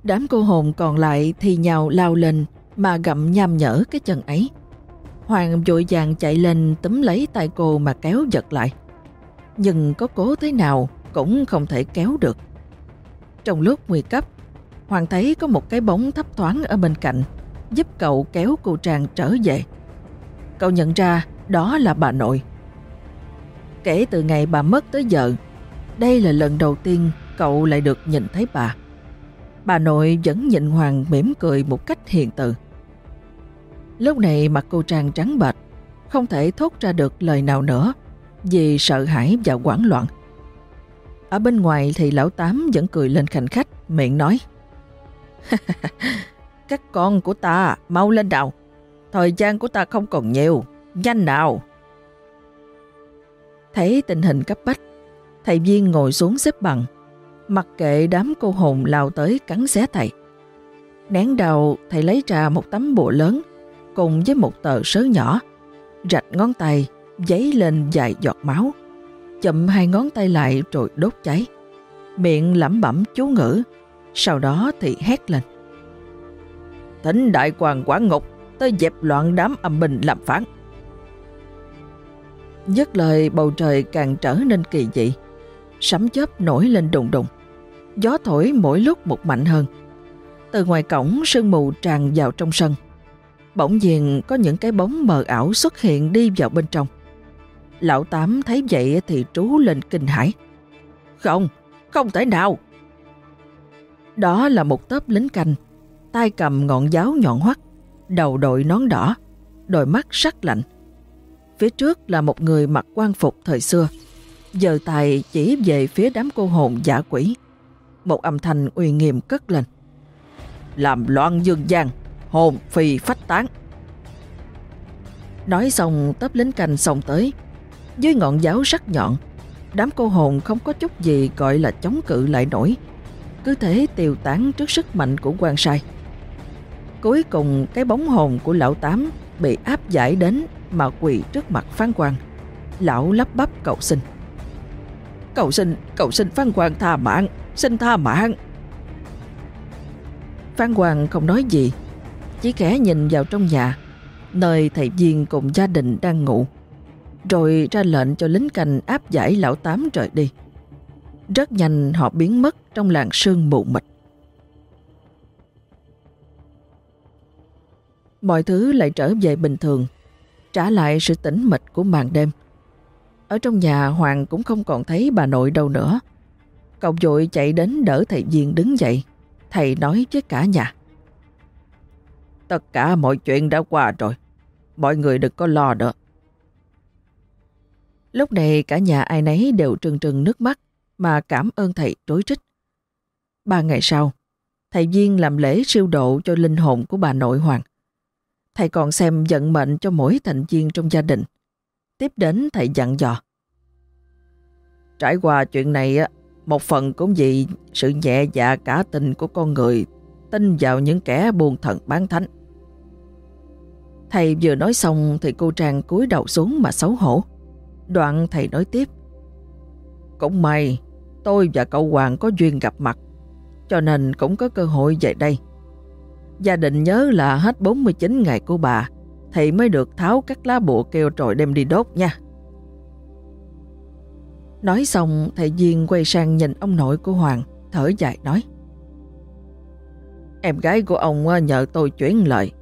Đám cô hồn còn lại thì nhào lao lên mà gặm nham nhở cái chân ấy. Hoàng vội vàng chạy lên túm lấy tay cô mà kéo giật lại. Nhưng có cố thế nào cũng không thể kéo được. Trong lúc nguy cấp, Hoàng thấy có một cái bóng thấp thoáng ở bên cạnh, giúp cậu kéo cô Trang trở về. Cậu nhận ra đó là bà nội. Kể từ ngày bà mất tới giờ, đây là lần đầu tiên cậu lại được nhìn thấy bà. Bà nội vẫn nhìn Hoàng mỉm cười một cách hiền từ. Lúc này mặt cô Trang trắng bệch, không thể thốt ra được lời nào nữa vì sợ hãi và hoảng loạn. Ở bên ngoài thì lão Tám vẫn cười lên khanh khách, miệng nói Các con của ta mau lên nào, thời gian của ta không còn nhiều, nhanh nào. Thấy tình hình cấp bách, thầy viên ngồi xuống xếp bằng, mặc kệ đám cô hồn lao tới cắn xé thầy. Nén đầu, thầy lấy ra một tấm bộ lớn cùng với một tờ sớ nhỏ, rạch ngón tay, giấy lên vài giọt máu, chậm hai ngón tay lại rồi đốt cháy. Miệng lẩm bẩm chú ngữ, sau đó thì hét lên. Thỉnh đại hoàng quả ngục, tới dẹp loạn đám âm bình làm phán. Dứt lời bầu trời càng trở nên kỳ dị. Sấm chớp nổi lên đùng đùng. Gió thổi mỗi lúc một mạnh hơn. Từ ngoài cổng sương mù tràn vào trong sân. Bỗng nhiên có những cái bóng mờ ảo xuất hiện đi vào bên trong. Lão Tám thấy vậy thì trú lên kinh hãi. Không, không thể nào. Đó là một tớp lính canh, tay cầm ngọn giáo nhọn hoắt, đầu đội nón đỏ, đôi mắt sắc lạnh. Phía trước là một người mặc quan phục thời xưa, giờ tài chỉ về phía đám cô hồn giả quỷ. Một âm thanh uy nghiêm cất lên. Làm loạn dương gian, hồn phi phách tán. Nói xong tấp lính canh xông tới, dưới ngọn giáo sắc nhọn, đám cô hồn không có chút gì gọi là chống cự lại nổi, cứ thế tiêu tán trước sức mạnh của quan sai. Cuối cùng cái bóng hồn của lão tám bị áp giải đến mà quỳ trước mặt phán quan. Lão lắp bắp cầu xin. Cầu xin, cầu xin phán quan tha mạng, xin tha mạng. Phan Hoàng không nói gì, chỉ khẽ nhìn vào trong nhà, nơi thầy viên cùng gia đình đang ngủ rồi ra lệnh cho lính canh áp giải lão tám rời đi. Rất nhanh họ biến mất trong làng sương mù mịt. Mọi thứ lại trở về bình thường, trả lại sự tĩnh mịch của màn đêm. Ở trong nhà Hoàng cũng không còn thấy bà nội đâu nữa. Cậu dội chạy đến đỡ thầy Viên đứng dậy. Thầy nói với cả nhà. Tất cả mọi chuyện đã qua rồi. Mọi người đừng có lo nữa. Lúc này cả nhà ai nấy đều trừng trừng nước mắt mà cảm ơn thầy trối trích. Ba ngày sau, thầy Viên làm lễ siêu độ cho linh hồn của bà nội Hoàng. Thầy còn xem vận mệnh cho mỗi thành viên trong gia đình. Tiếp đến thầy dặn dò. Trải qua chuyện này, một phần cũng vì sự nhẹ dạ cả tình của con người tin vào những kẻ buồn thần bán thánh. Thầy vừa nói xong thì cô Trang cúi đầu xuống mà xấu hổ. Đoạn thầy nói tiếp. Cũng may, tôi và cậu Hoàng có duyên gặp mặt, cho nên cũng có cơ hội về đây. Gia đình nhớ là hết 49 ngày của bà, thì mới được tháo các lá bùa kêu trồi đem đi đốt nha. Nói xong, thầy Duyên quay sang nhìn ông nội của Hoàng, thở dài nói. Em gái của ông nhờ tôi chuyển lời,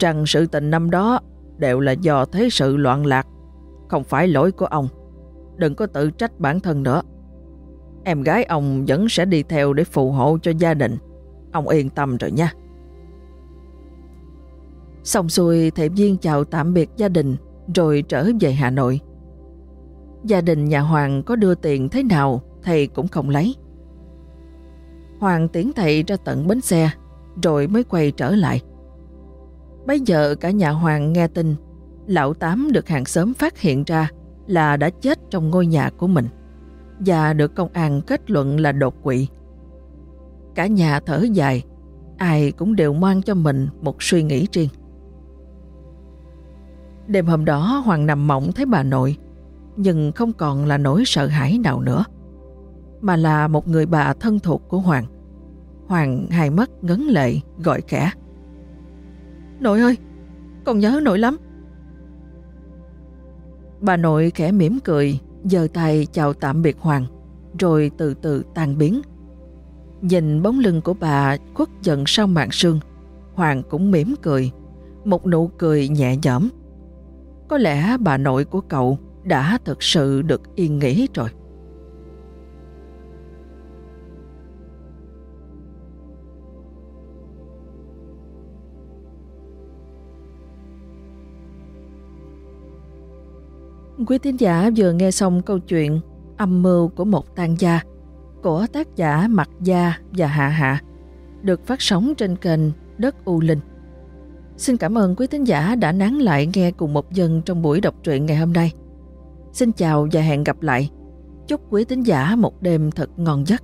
rằng sự tình năm đó đều là do thế sự loạn lạc, không phải lỗi của ông. Đừng có tự trách bản thân nữa. Em gái ông vẫn sẽ đi theo để phù hộ cho gia đình. Ông yên tâm rồi nha. Xong xuôi thầy viên chào tạm biệt gia đình rồi trở về Hà Nội. Gia đình nhà Hoàng có đưa tiền thế nào thầy cũng không lấy. Hoàng tiến thầy ra tận bến xe rồi mới quay trở lại. Bây giờ cả nhà Hoàng nghe tin lão Tám được hàng xóm phát hiện ra là đã chết trong ngôi nhà của mình và được công an kết luận là đột quỵ. Cả nhà thở dài, ai cũng đều mang cho mình một suy nghĩ riêng. Đêm hôm đó Hoàng nằm mộng thấy bà nội, nhưng không còn là nỗi sợ hãi nào nữa, mà là một người bà thân thuộc của Hoàng. Hoàng hai mắt ngấn lệ gọi khẽ. Nội ơi, con nhớ nội lắm. Bà nội khẽ mỉm cười, giơ tay chào tạm biệt Hoàng, rồi từ từ tan biến. Nhìn bóng lưng của bà khuất dần sau mạng sương, Hoàng cũng mỉm cười, một nụ cười nhẹ nhõm. Có lẽ bà nội của cậu đã thực sự được yên nghỉ rồi. Quý tín giả vừa nghe xong câu chuyện Âm mưu của một tang gia, của tác giả Mặt Gia và Hạ Hạ, được phát sóng trên kênh Đất U Linh. Xin cảm ơn quý tín giả đã nán lại nghe cùng một dân trong buổi đọc truyện ngày hôm nay. Xin chào và hẹn gặp lại. Chúc quý tín giả một đêm thật ngon giấc.